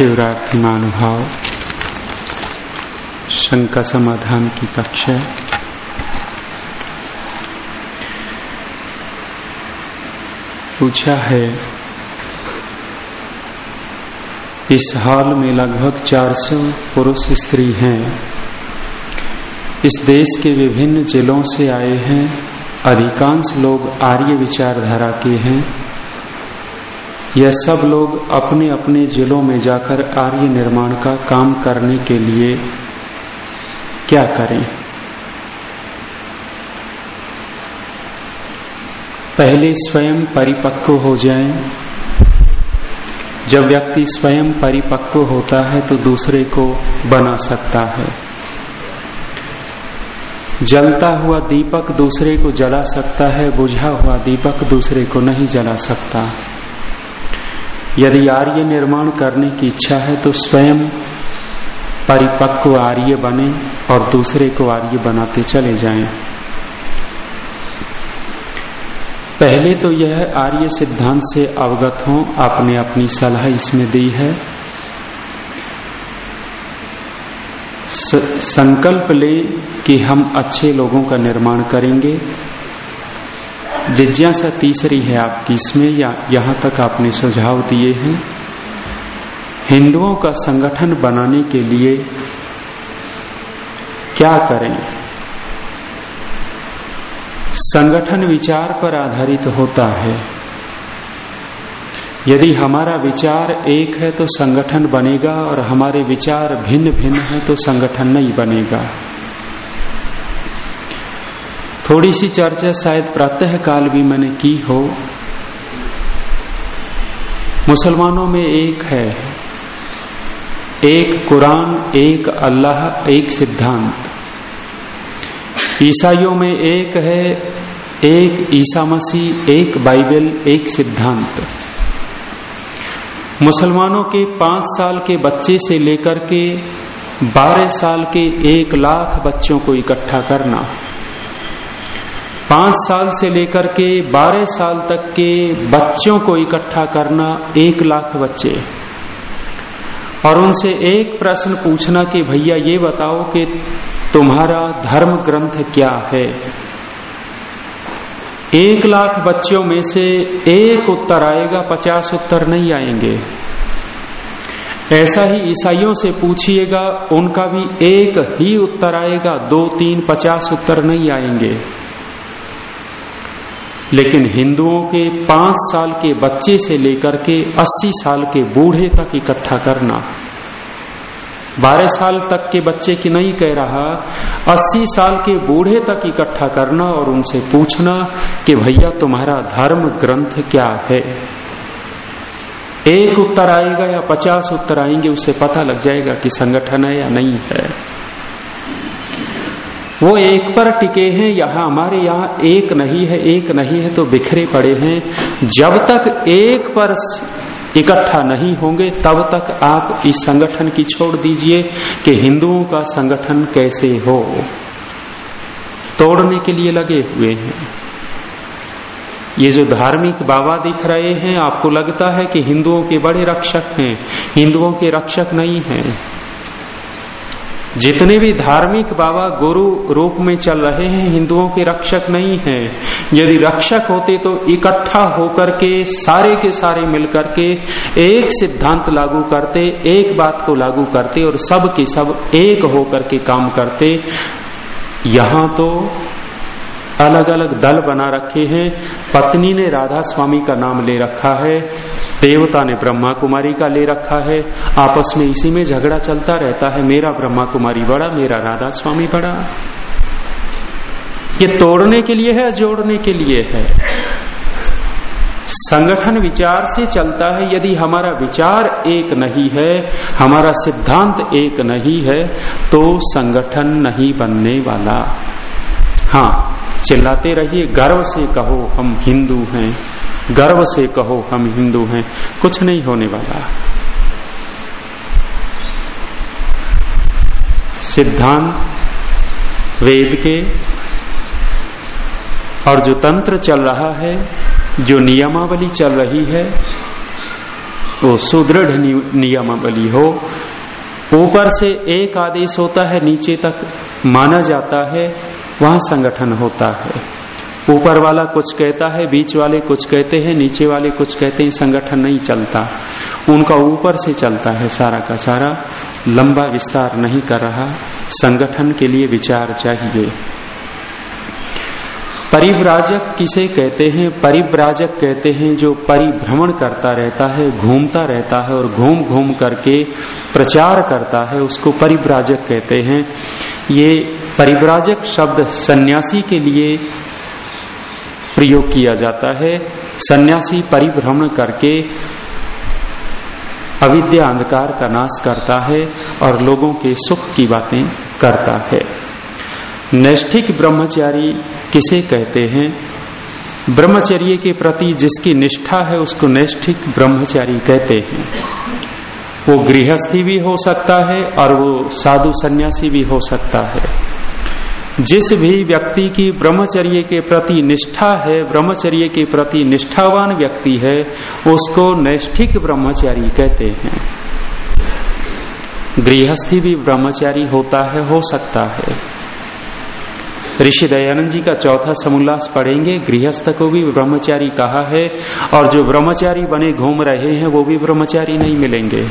शिवरात्रि महानुभाव शंका समाधान की कक्षा पूछा है, इस हाल में लगभग 400 पुरुष स्त्री हैं। इस देश के विभिन्न जिलों से आए हैं, अधिकांश लोग आर्य विचारधारा के हैं। यह सब लोग अपने अपने जिलों में जाकर आर्य निर्माण का काम करने के लिए क्या करें? पहले स्वयं परिपक्व हो जाएँ। जब व्यक्ति स्वयं परिपक्व होता है तो दूसरे को बना सकता है। जलता हुआ दीपक दूसरे को जला सकता है, बुझा हुआ दीपक दूसरे को नहीं जला सकता। यदि आर्य निर्माण करने की इच्छा है तो स्वयं परिपक्व आर्य बने और दूसरे को आर्य बनाते चले जाएँ। पहले तो यह आर्य सिद्धांत से अवगत हों, आपने अपनी सलाह इसमें दी है संकल्प ले कि हम अच्छे लोगों का निर्माण करेंगे जिज्ञासा तीसरी है आपकी, इसमें या यहाँ तक आपने सुझाव दिए हैं। हिंदुओं का संगठन बनाने के लिए क्या करें? संगठन विचार पर आधारित होता है। यदि हमारा विचार एक है तो संगठन बनेगा और हमारे विचार भिन्न भिन्न है तो संगठन नहीं बनेगा। थोड़ी सी चर्चा शायद प्रातः काल भी मैंने की हो। मुसलमानों में एक है। एक कुरान, एक अल्लाह, एक सिद्धांत। ईसाइयों में एक है, एक ईसा मसीह, एक बाइबल, एक सिद्धांत। मुसलमानों के पाँच साल के बच्चे से लेकर के बारह साल के एक लाख बच्चों को इकट्ठा करना। पाँच साल से लेकर के बारह साल तक के बच्चों को इकट्ठा करना एक लाख बच्चे। और उनसे एक प्रश्न पूछना कि भैया ये बताओ कि तुम्हारा धर्म ग्रंथ क्या है? एक लाख बच्चों में से एक उत्तर आएगा, पचास उत्तर नहीं आएँगे। ऐसा ही ईसाइयों से पूछिएगा, उनका भी एक ही उत्तर आएगा, दो, तीन, पचास उत्तर नहीं आएँगे। लेकिन हिंदुओं के पाँच साल के बच्चे से लेकर के अस्सी साल के बूढ़े तक इकट्ठा करना। बारह साल तक के बच्चे की नहीं कह रहा, अस्सी साल के बूढ़े तक इकट्ठा करना और उनसे पूछना कि भैया तुम्हारा धर्म ग्रंथ क्या है? एक उत्तर आएगा या पचास उत्तर आएँगे, उससे पता लग जाएगा कि संगठन है या नहीं है। वो एक पर टिके हैं, यहाँ हमारे यहाँ एक नहीं है, एक नहीं है तो बिखरे पड़े हैं। जब तक एक पर इकट्ठा नहीं होंगे, तब तक आप इस संगठन की छोड़ दीजिए कि हिंदुओं का संगठन कैसे हो। तोड़ने के लिए लगे हुए हैं। ये जो धार्मिक बाबा दिख रहे हैं, आपको लगता है कि हिंदुओं के बड़े रक्षक हैं। हिंदुओं के रक्षक नहीं हैं। जितने भी धार्मिक बाबा गुरु रूप में चल रहे हैं, हिंदुओं के रक्षक नहीं हैं। यदि रक्षक होते तो इकट्ठा होकर के, सारे के सारे मिलकर के, एक सिद्धांत लागू करते, एक बात को लागू करते और सब के सब एक होकर के काम करते। यहाँ तो अलग अलग दल बना रखे हैं। पत्नी ने राधा स्वामी का नाम ले रखा है। देवता ने ब्रह्मा कुमारी का ले रखा है। आपस में इसी में झगड़ा चलता रहता है। मेरा ब्रह्मा कुमारी बड़ा, मेरा राधा स्वामी बड़ा। ये तोड़ने के लिए है जोड़ने के लिए है? संगठन विचार से चलता है। यदि हमारा विचार एक नहीं है, हमारा सिद्धांत एक नहीं है तो संगठन नहीं बनने वाला। हाँ चिल्लाते रहिए, गर्व से कहो, हम हिंदू हैं। गर्व से कहो, हम हिंदू हैं। कुछ नहीं होने वाला। सिद्धांत, वेद के, और जो तंत्र चल रहा है, जो नियमावली चल रही है, वो सुदृढ़ नियमावली हो। ऊपर से एक आदेश होता है, नीचे तक माना जाता है वहाँ संगठन होता है। ऊपर वाला कुछ कहता है, बीच वाले कुछ कहते हैं, नीचे वाले कुछ कहते हैं, संगठन नहीं चलता। उनका ऊपर से चलता है सारा का सारा। लंबा विस्तार नहीं कर रहा। संगठन के लिए विचार चाहिए। परिव्राजक किसे कहते हैं? परिव्राजक कहते हैं जो परिभ्रमण करता रहता है, घूमता रहता है और घूम घूम करके प्रचार करता है, उसको परिव्राजक कहते हैं। ये परिव्राजक शब्द सन्यासी के लिए प्रयोग किया जाता है। सन्यासी परिभ्रमण करके अविद्या अंधकार का नाश करता है और लोगों के सुख की बातें करता है। नैष्ठिक ब्रह्मचारी किसे कहते हैं? ब्रह्मचर्य के प्रति जिसकी निष्ठा है, उसको नैष्ठिक ब्रह्मचारी कहते हैं। वो गृहस्थी भी हो सकता है और वो साधु सन्यासी भी हो सकता है। जिस भी व्यक्ति की ब्रह्मचर्य के प्रति निष्ठा है, ब्रह्मचर्य के प्रति निष्ठावान व्यक्ति है, उसको नैष्ठिक ब्रह्मचारी कहते हैं। गृहस्थी भी ब्रह्मचारी होता है, हो सकता है। ऋषि दयानंद जी का चौथा समुल्लास पढ़ेंगे। गृहस्थ को भी ब्रह्मचारी कहा है और जो ब्रह्मचारी बने घूम रहे हैं, वो भी ब्रह्मचारी नहीं मिलेंगे।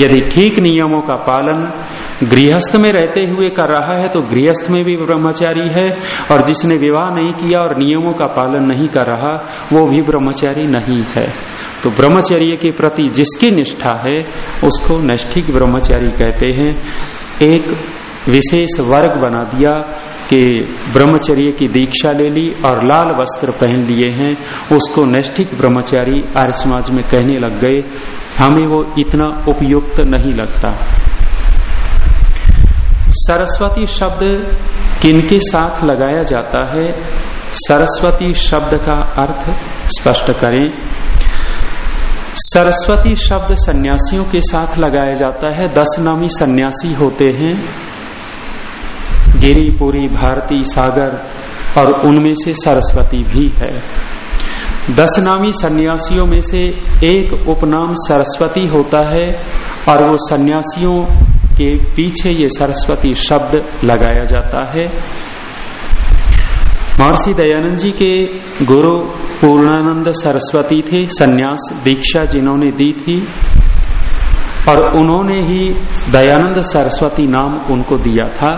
यदि ठीक नियमों का पालन गृहस्थ में रहते हुए कर रहा है तो गृहस्थ में भी ब्रह्मचारी है और जिसने विवाह नहीं किया और नियमों का पालन नहीं कर रहा, वो भी ब्रह्मचारी नहीं है। तो ब्रह्मचर्य के प्रति जिसकी निष्ठा है, उसको नैष्ठिक ब्रह्मचारी कहते हैं। एक विशेष वर्ग बना दिया कि ब्रह्मचर्य की दीक्षा ले ली और लाल वस्त्र पहन लिए हैं। उसको नैष्ठिक ब्रह्मचारी आर्य समाज में कहने लग गए, हमें वो इतना उपयुक्त नहीं लगता। सरस्वती शब्द किनके साथ लगाया जाता है? सरस्वती शब्द का अर्थ स्पष्ट करें। सरस्वती शब्द सन्यासियों के साथ लगाया जाता है। दस नामी सन्यासी होते हैं। गिरी पुरी भारती सागर, और उनमें से सरस्वती भी है। दस नामी सन्यासियों में से एक उपनाम सरस्वती होता है, और वो सन्यासियों के पीछे ये सरस्वती शब्द लगाया जाता है। महर्षि दयानंद जी के गुरु पूर्णानंद सरस्वती थे, सन्यास दीक्षा जिन्होंने दी थी। और उन्होंने ही दयानंद सरस्वती नाम उनको दिया था,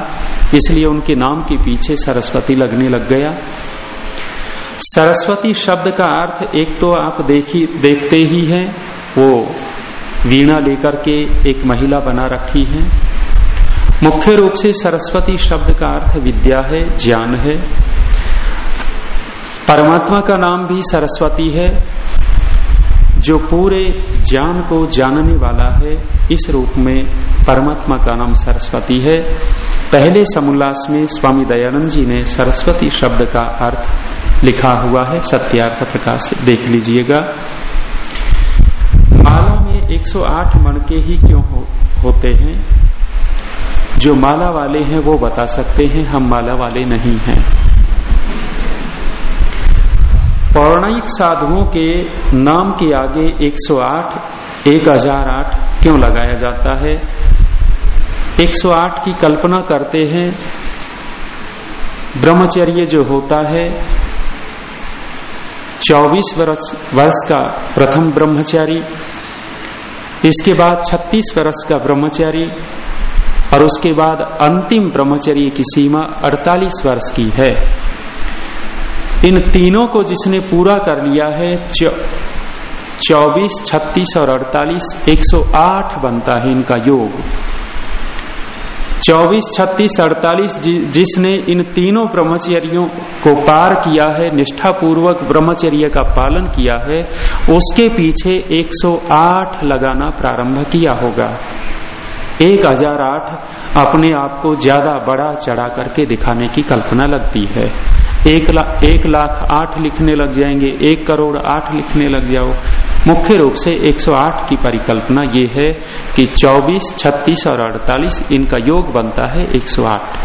इसलिए उनके नाम के पीछे सरस्वती लगने लग गया। सरस्वती शब्द का अर्थ एक तो आप देखी, देखते ही हैं, वो वीणा लेकर के एक महिला बना रखी है। मुख्य रूप से सरस्वती शब्द का अर्थ विद्या है, ज्ञान है। परमात्मा का नाम भी सरस्वती है। जो पूरे ज्ञान को जानने वाला है इस रूप में परमात्मा का नाम सरस्वती है। पहले समुल्लास में स्वामी दयानंद जी ने सरस्वती शब्द का अर्थ लिखा हुआ है सत्यार्थ प्रकाश देख लीजिएगा। माला में 108 मणके ही क्यों हो, होते हैं? जो माला वाले हैं वो बता सकते हैं हम माला वाले नहीं हैं। पौराणिक साधुओं के नाम के आगे 108 1008 क्यों लगाया जाता है? 108 की कल्पना करते हैं। ब्रह्मचर्य जो होता है 24 वर्ष वर्ष का प्रथम ब्रह्मचारी, इसके बाद 36 वर्ष का ब्रह्मचारी, और उसके बाद अंतिम ब्रह्मचर्य की सीमा 48 वर्ष की है। इन तीनों को जिसने पूरा कर लिया है चौबीस, छत्तीस और अड़तालीस, एक सौ आठ बनता है इनका योग। चौबीस, छत्तीस, अड़तालीस जिसने इन तीनों ब्रह्मचर्यों को पार किया है, निष्ठापूर्वक ब्रह्मचर्य का पालन किया है, उसके पीछे 108 लगाना प्रारंभ किया होगा। एक हज़ार आठ अपने आप को ज़्यादा बड़ा चढ़ा करके दिखाने की कल्पना लगती है। एक लाख एक लाख आठ लिखने लग जाएँगे एक करोड़ आठ लिखने लग जाओ। मुख्य रूप से 108 की परिकल्पना ये है कि 24, 36 और 48 इनका योग बनता है 108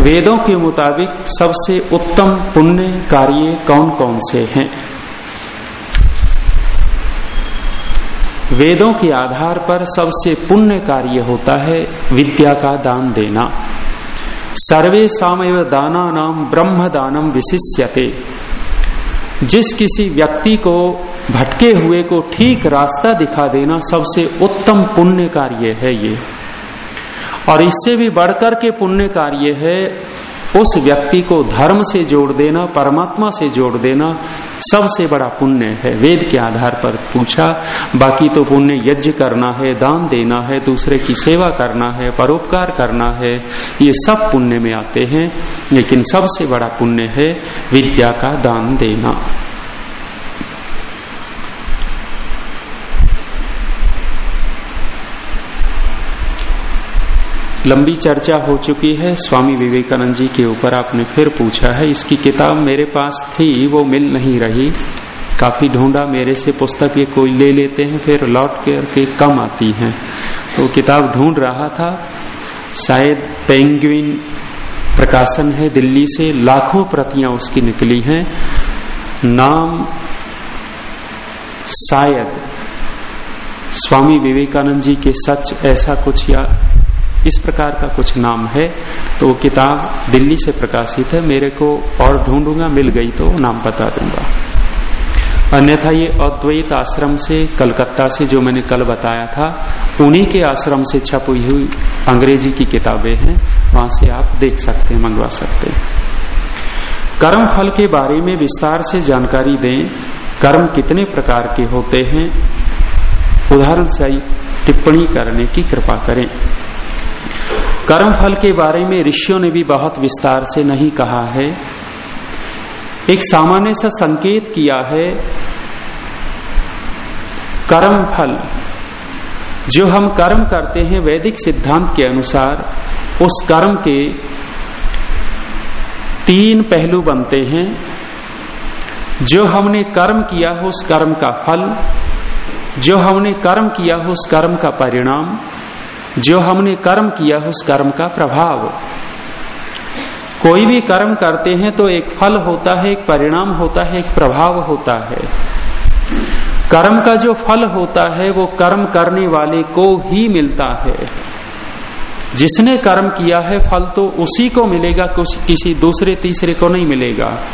वेदों के मुताबिक सबसे उत्तम पुण्य कार्य कौन कौन से हैं? वेदों के आधार पर सबसे पुण्य कार्य होता है विद्या का दान देना। सर्वे सामय दाना नाम ब्रह्म दानम विशिष्यते। जिस किसी व्यक्ति को भटके हुए को ठीक रास्ता दिखा देना सबसे उत्तम पुण्य कार्य है ये। और इससे भी बढ़कर के पुण्य कार्य है उस व्यक्ति को धर्म से जोड़ देना, परमात्मा से जोड़ देना सबसे बड़ा पुण्य है। वेद के आधार पर पूछा, बाकी तो पुण्य यज्ञ करना है, दान देना है, दूसरे की सेवा करना है, परोपकार करना है, ये सब पुण्य में आते हैं, लेकिन सबसे बड़ा पुण्य है विद्या का दान देना। लंबी चर्चा हो चुकी है। स्वामी विवेकानंद जी के ऊपर आपने फिर पूछा है, इसकी किताब मेरे पास थी, वो मिल नहीं रही। काफ़ी ढूंढा मेरे से, पुस्तक ये कोई ले लेते हैं, फिर लौट कर के कम आती हैं। तो किताब ढूंढ रहा था। शायद पेंगुइन प्रकाशन है, दिल्ली से लाखों प्रतियाँ उसकी निकली हैं। नाम शायद स्वामी विवेकानंद जी के सच ऐसा कुछ या इस प्रकार का कुछ नाम है। तो वो किताब दिल्ली से प्रकाशित है। मेरे को और ढूंढूँगा, मिल गई तो नाम बता दूँगा। अन्यथा ये अद्वैत आश्रम से कलकत्ता से जो मैंने कल बताया था, उन्हीं के आश्रम से छपी हुई अंग्रेज़ी की किताबें हैं। वहाँ से आप देख सकते हैं, मंगवा सकते हैं। कर्म फल के बारे में विस्तार से जानकारी दें। कर्म कितने प्रकार के होते हैं? उदाहरण से टिप्पणी करने की कृपा करें। कर्म फल के बारे में ऋषियों ने भी बहुत विस्तार से नहीं कहा है। एक सामान्य सा संकेत किया है कर्म फल जो हम कर्म करते हैं वैदिक सिद्धांत के अनुसार, उस कर्म के तीन पहलू बनते हैं। जो हमने कर्म किया हो उस कर्म का फल, जो हमने कर्म किया हो उस कर्म का परिणाम जो हमने कर्म किया उस कर्म का प्रभाव। कोई भी कर्म करते हैं तो एक फल होता है, एक परिणाम होता है, एक प्रभाव होता है। कर्म का जो फल होता है, वो कर्म करने वाले को ही मिलता है। जिसने कर्म किया है, फल तो उसी को मिलेगा, कुछ किसी दूसरे, तीसरे को नहीं मिलेगा।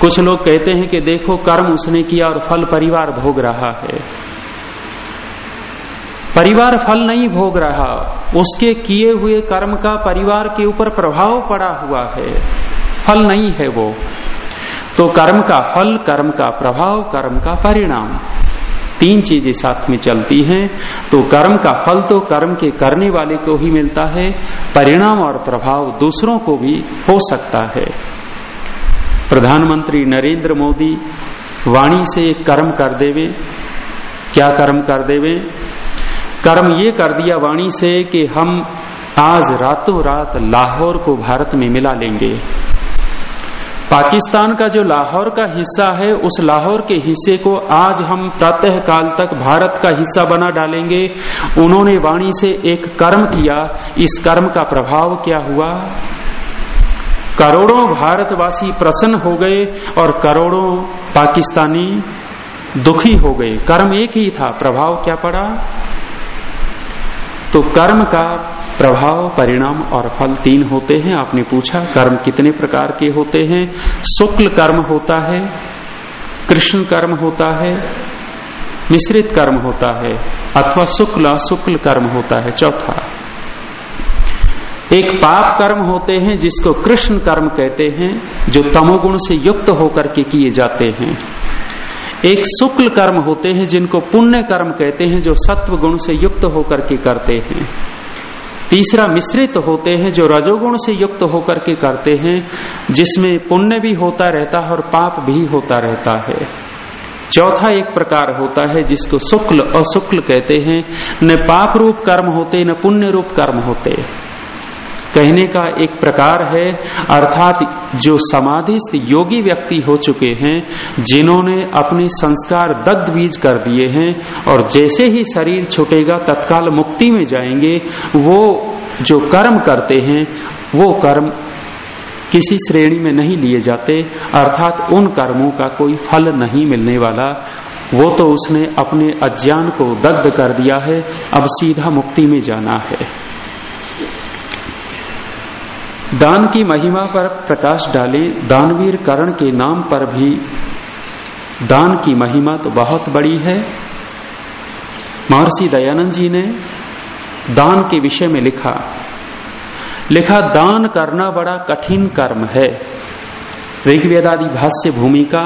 कुछ लोग कहते हैं कि देखो, कर्म उसने किया और फल परिवार भोग रहा है। परिवार फल नहीं भोग रहा। उसके किए हुए कर्म का परिवार के ऊपर प्रभाव पड़ा हुआ है। फल नहीं है वो। तो कर्म का फल, कर्म का प्रभाव, कर्म का परिणाम। तीन चीज़ें साथ में चलती हैं। तो कर्म का फल तो कर्म के करने वाले को ही मिलता है। परिणाम और प्रभाव दूसरों को भी हो सकता है। प्रधानमंत्री नरेंद्र मोदी, वाणी से कर्म कर देवे। क्या कर्म कर देवे? कर्म ये कर दिया वाणी से कि हम आज रातों रात लाहौर को भारत में मिला लेंगे। पाकिस्तान का जो लाहौर का हिस्सा है, उस लाहौर के हिस्से को आज हम प्रातः काल तक भारत का हिस्सा बना डालेंगे। उन्होंने वाणी से एक कर्म किया। इस कर्म का प्रभाव क्या हुआ? करोड़ों भारतवासी प्रसन्न हो गए और करोड़ों पाकिस्तानी दुखी हो गए। कर्म एक ही था। प्रभाव क्या पड़ा? तो कर्म का प्रभाव, परिणाम और फल तीन होते हैं। आपने पूछा, कर्म कितने प्रकार के होते हैं? शुक्ल कर्म होता है, कृष्ण कर्म होता है, मिश्रित कर्म होता है, अथवा शुक्ल शुक्ल कर्म होता है। चौथा। एक पाप कर्म होते हैं, जिसको कृष्ण कर्म कहते हैं, जो तमोगुण से युक्त होकर के किए जाते हैं। एक शुक्ल कर्म होते हैं जिनको पुण्य कर्म कहते हैं, जो सत्व गुण से युक्त होकर के करते हैं। तीसरा मिश्रित होते हैं, जो रजोगुण से युक्त होकर के करते हैं, जिसमें पुण्य भी होता रहता है और पाप भी होता रहता है। चौथा एक प्रकार होता है, जिसको शुक्ल, अशुक्ल कहते हैं। न पाप रूप कर्म होते, न पुण्य रूप कर्म होते। कहने का एक प्रकार है, अर्थात जो समाधिस्थ योगी व्यक्ति हो चुके हैं, जिन्होंने अपने संस्कार दग्ध बीज कर दिए हैं, और जैसे ही शरीर छुटेगा, तत्काल मुक्ति में जाएँगे, वो जो कर्म करते हैं, वो कर्म किसी श्रेणी में नहीं लिए जाते, अर्थात उन कर्मों का कोई फल नहीं मिलने वाला। वो तो उसने अपने अज्ञान को दग्ध कर दिया है, अब सीधा मुक्ति में जाना है। दान की महिमा पर प्रकाश डाले दानवीर करण के नाम पर भी। दान की महिमा तो बहुत बड़ी है। महर्षि दयानंद जी ने दान के विषय में लिखा लिखा, दान करना बड़ा कठिन कर्म है। ऋग्वेदादि भाष्य भूमिका,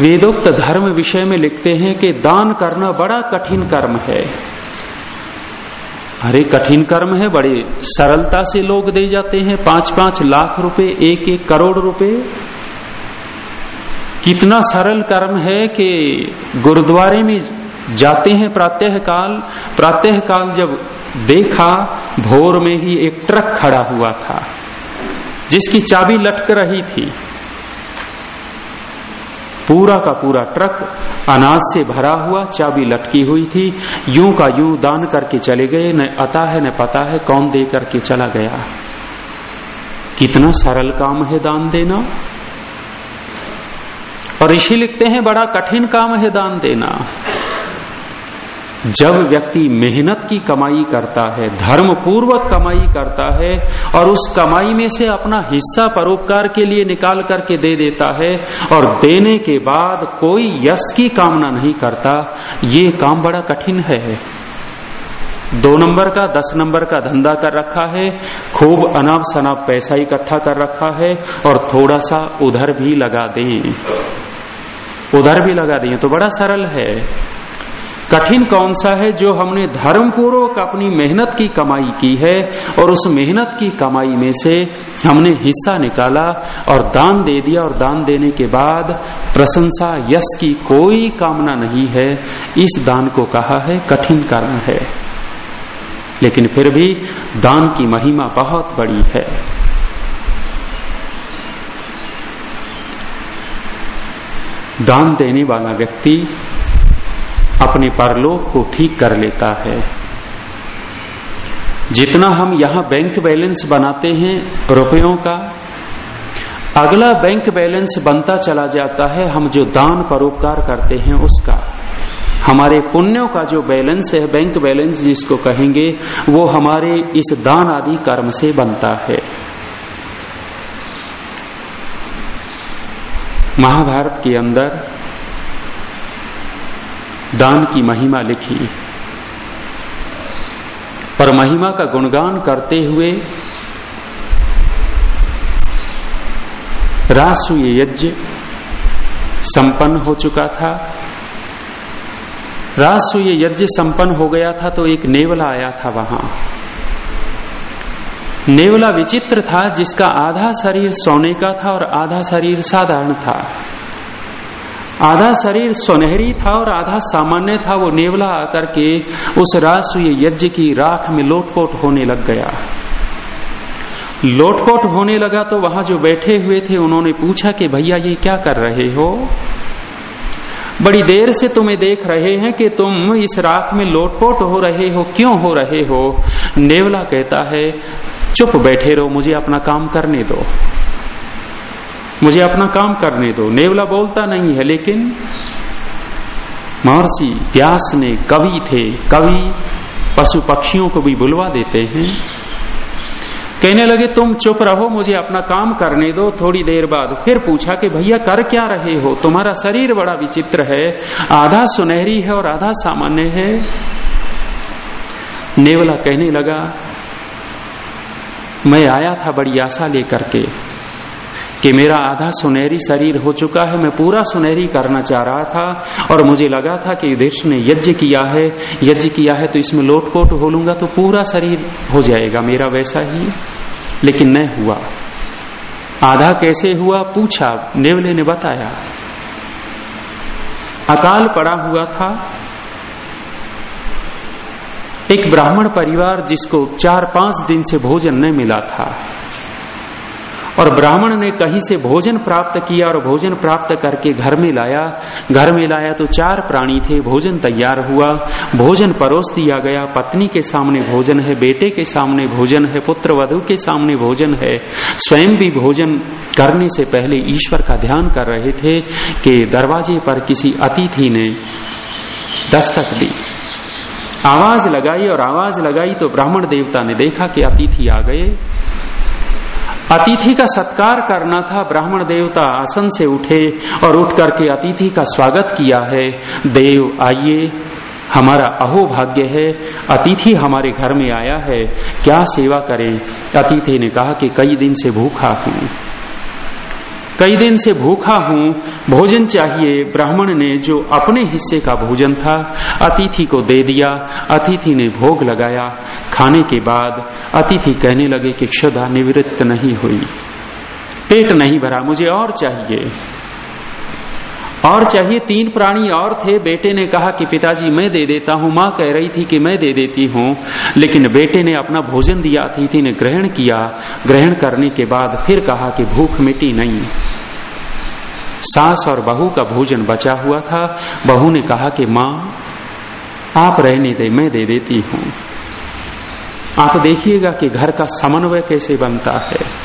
वेदोक्त धर्म विषय में लिखते हैं कि दान करना बड़ा कठिन कर्म है। अरे कठिन कर्म है, बड़े सरलता से लोग दे जाते हैं। पाँच पाँच लाख रुपए एक एक करोड़ रुपए। कितना सरल कर्म है कि गुरुद्वारे में जाते हैं प्रातः काल प्रातः काल जब देखा, भोर में ही एक ट्रक खड़ा हुआ था, जिसकी चाबी लटक रही थी। पूरा का पूरा ट्रक अनाज से भरा हुआ, चाबी लटकी हुई थी। यूँ का यूँ दान करके चले गए, न अता है, न पता है, कौन दे करके चला गया। कितना सरल काम है दान देना। और ऋषि लिखते हैं, बड़ा कठिन काम है दान देना। जब व्यक्ति मेहनत की कमाई करता है धर्म पूर्वक कमाई करता है, और उस कमाई में से अपना हिस्सा परोपकार के लिए निकाल करके दे देता है, और देने के बाद कोई यश की कामना नहीं करता, ये काम बड़ा कठिन है। दो नंबर का, दस नंबर का धंधा कर रखा है, खूब अनाप शनाप पैसा इकट्ठा कर रखा है, और थोड़ा सा उधर भी लगा दें। उधर भी लगा दें तो बड़ा सरल है। कठिन कौन सा है जो हमने धर्म पूर्वक अपनी मेहनत की कमाई की है और उस मेहनत की कमाई में से हमने हिस्सा निकाला और दान दे दिया और दान देने के बाद प्रशंसा यश की कोई कामना नहीं है। इस दान को कहा है, कठिन कर्म है। लेकिन फिर भी दान की महिमा बहुत बड़ी है। दान देने वाला व्यक्ति अपने परलोक को ठीक कर लेता है। जितना हम यहाँ बैंक बैलेंस बनाते हैं रुपयों का, अगला बैंक बैलेंस बनता चला जाता है हम जो दान परोपकार करते हैं उसका। हमारे पुण्यों का जो बैलेंस है, बैंक बैलेंस जिसको कहेंगे, वो हमारे इस दान आदि कर्म से बनता है। महाभारत के अंदर दान की महिमा लिखी। पर महिमा का गुणगान करते हुए रासुय यज्ञ संपन्न हो चुका था। रासुय यज्ञ संपन्न हो गया था तो एक नेवला आया था वहाँ। नेवला विचित्र था जिसका आधा शरीर सोने का था और आधा शरीर साधारण था। आधा शरीर सुनहरी था और आधा सामान्य था, वो नेवला आकर के उस रासुय यज्ञ की राख में लोटपोट होने लग गया। लोटपोट होने लगा तो वहाँ जो बैठे हुए थे, उन्होंने पूछा कि भैया ये क्या कर रहे हो? बड़ी देर से तुम्हें देख रहे हैं कि तुम इस राख में लोटपोट हो रहे हो, क्यों हो रहे हो? नेवला कहता है, चुप बैठे रहो, मुझे अपना काम करने दो। मुझे अपना काम करने दो। नेवला बोलता नहीं है, लेकिन महर्षि व्यास ने कवि थे, कवि पशु पक्षियों को भी बुलवा देते हैं। कहने लगे, तुम चुप रहो, मुझे अपना काम करने दो। थोड़ी देर बाद फिर पूछा कि, भैया, कर क्या रहे हो? तुम्हारा शरीर बड़ा विचित्र है, आधा सुनहरी है और आधा सामान्य है। नेवला कहने लगा, मैं आया था बड़ी आशा लेकर के। कि मेरा आधा सुनहरी शरीर हो चुका है, मैं पूरा सुनहरी करना चाह रहा था, और मुझे लगा था कि युधिष्ठ ने यज्ञ किया है, यज्ञ किया है तो इसमें लोटपोट हो लूँगा तो पूरा शरीर हो जाएगा, मेरा वैसा ही लेकिन न हुआ। आधा कैसे हुआ, पूछा, नेवले ने बताया। अकाल पड़ा हुआ था। एक ब्राह्मण परिवार जिसको चार पाँच दिन से भोजन न मिला था। और ब्राह्मण ने कहीं से भोजन प्राप्त किया और भोजन प्राप्त करके घर में लाया। घर में लाया तो चार प्राणी थे, भोजन तैयार हुआ। भोजन परोस दिया गया। पत्नी के सामने भोजन है, बेटे के सामने भोजन है, पुत्र वधु के सामने भोजन है। स्वयं भी भोजन करने से पहले ईश्वर का ध्यान कर रहे थे कि दरवाजे पर किसी अतिथि ने दस्तक दी। आवाज़ लगाई और आवाज़ लगाई तो ब्राह्मण देवता ने देखा कि अतिथि आ गए। अतिथि का सत्कार करना था ब्राह्मण देवता आसन से उठे और उठ करके अतिथि का स्वागत किया है। देव, आइए। हमारा अहो भाग्य है, अतिथि हमारे घर में आया है। क्या सेवा करें? अतिथि ने कहा कि कई दिन से भूखा हूँ। कई दिन से भूखा हूँ, भोजन चाहिए, ब्राह्मण ने जो अपने हिस्से का भोजन था, अतिथि को दे दिया, अतिथि ने भोग लगाया। खाने के बाद अतिथि कहने लगे कि क्षुधा निवृत्त नहीं हुई। पेट नहीं भरा, मुझे और चाहिए। और चाहिए तीन प्राणी और थे। बेटे ने कहा कि पिताजी, मैं दे देता हूँ। माँ कह रही थी कि मैं दे देती हूँ। लेकिन बेटे ने अपना भोजन दिया, अतिथि ने ग्रहण किया। ग्रहण करने के बाद फिर कहा कि भूख मिटी नहीं। सास और बहू का भोजन बचा हुआ था। बहू ने कहा कि माँ, आप रहने दे, मैं दे देती हूँ। आप देखिएगा कि घर का समन्वय कैसे बनता है।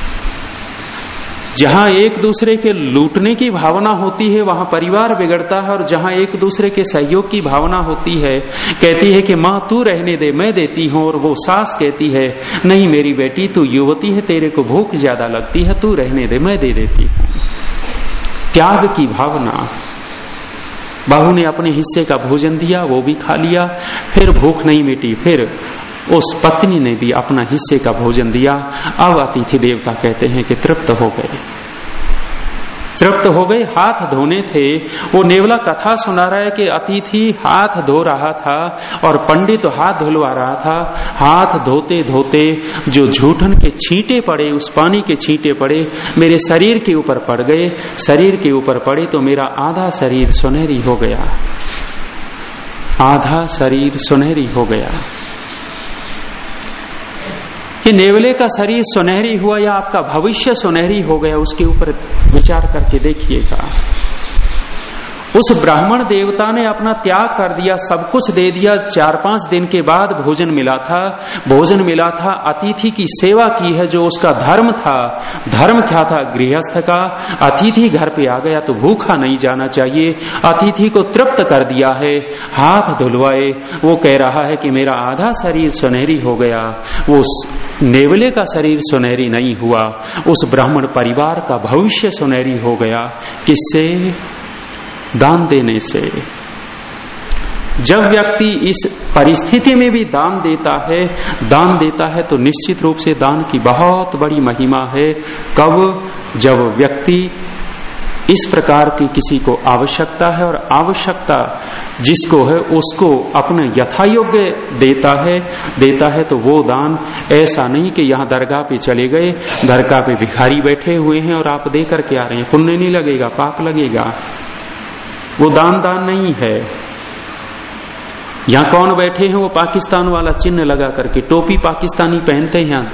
जहाँ एक दूसरे के लूटने की भावना होती है, वहाँ परिवार बिगड़ता है और जहाँ एक दूसरे के सहयोग की भावना होती है, कहती है कि, माँ, तू रहने दे, मैं देती हूँ। और वो सास कहती है, नहीं मेरी बेटी, तू युवती है, तेरे को भूख ज़्यादा लगती है, तू रहने दे, मैं दे देती हूँ। त्याग की भावना। बाहू ने अपने हिस्से का भोजन दिया, वो भी खा लिया, फिर भूख नहीं मिटी, फिर उस पत्नी ने भी अपना हिस्से का भोजन दिया। अब अतिथि देवता कहते हैं कि तृप्त हो गए। तृप्त हो गए, हाथ धोने थे। वो नेवला कथा सुना रहा है कि अतिथि हाथ धो रहा था और पंडित तो हाथ धुलवा रहा था। हाथ धोते धोते जो झूठन के छींटे पड़े, उस पानी के छींटे पड़े, मेरे शरीर के ऊपर पड़ गए। शरीर के ऊपर पड़े तो मेरा आधा शरीर सुनहरी हो गया। आधा शरीर सुनहरी हो गया। कि नेवले का शरीर सुनहरी हुआ या आपका भविष्य सुनहरी हो गया, उसके ऊपर विचार करके देखिएगा। उस ब्राह्मण देवता ने अपना त्याग कर दिया, सब कुछ दे दिया। चार पाँच दिन के बाद भोजन मिला था। भोजन मिला था, अतिथि की सेवा की है जो उसका धर्म था। धर्म क्या था? गृहस्थ का। अतिथि घर पे आ गया तो भूखा नहीं जाना चाहिए। अतिथि को तृप्त कर दिया है। हाथ धुलवाए। वो कह रहा है कि मेरा आधा शरीर सुनहरी हो गया। वो नेवले का शरीर सुनहरी नहीं हुआ। उस ब्राह्मण परिवार का भविष्य सुनहरी हो गया। किससे? दान देने से। जब व्यक्ति इस परिस्थिति में भी दान देता है, दान देता है तो निश्चित रूप से दान की बहुत बड़ी महिमा है। कब? जब व्यक्ति इस प्रकार की किसी को आवश्यकता है और आवश्यकता जिसको है, उसको अपने यथायोग्य देता है देता है तो वो दान। ऐसा नहीं कि यहाँ दरगाह पे चले गए, दरगाह पे भिखारी बैठे हुए हैं और आप दे करके आ रहे हैं। पुण्य नहीं लगेगा, पाप लगेगा। वो दान दान नहीं है। यहाँ कौन बैठे हैं? वो पाकिस्तान वाला चिन्ह लगा करके। टोपी पाकिस्तानी पहनते हैं यहाँ।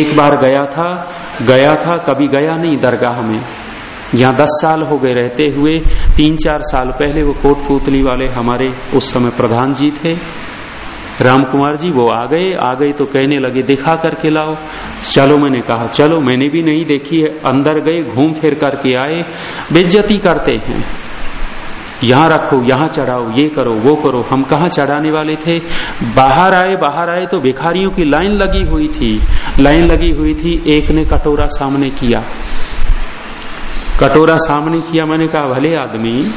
एक बार गया था गया था, कभी गया नहीं दरगाह में। यहाँ दस साल हो गए रहते हुए, तीन चार साल पहले वो कोट पुतली वाले हमारे उस समय प्रधान जी थे। राम कुमार जी, वो आ गए। आ गए तो कहने लगे, दिखा करके लाओ। चलो, मैंने कहा, चलो, मैंने भी नहीं देखी है। अंदर गए, घूम फिर करके आए। बेज्जती करते हैं। यहाँ रखो, यहाँ चढ़ाओ, ये करो, वो करो। हम कहा चढ़ाने वाले थे? बाहर आए बाहर आए तो भिखारियों की लाइन लगी हुई थी। लाइन लगी हुई थी, एक ने कटोरा सामने किया। कटोरा सामने किया, मैंने कहा, भले आदमी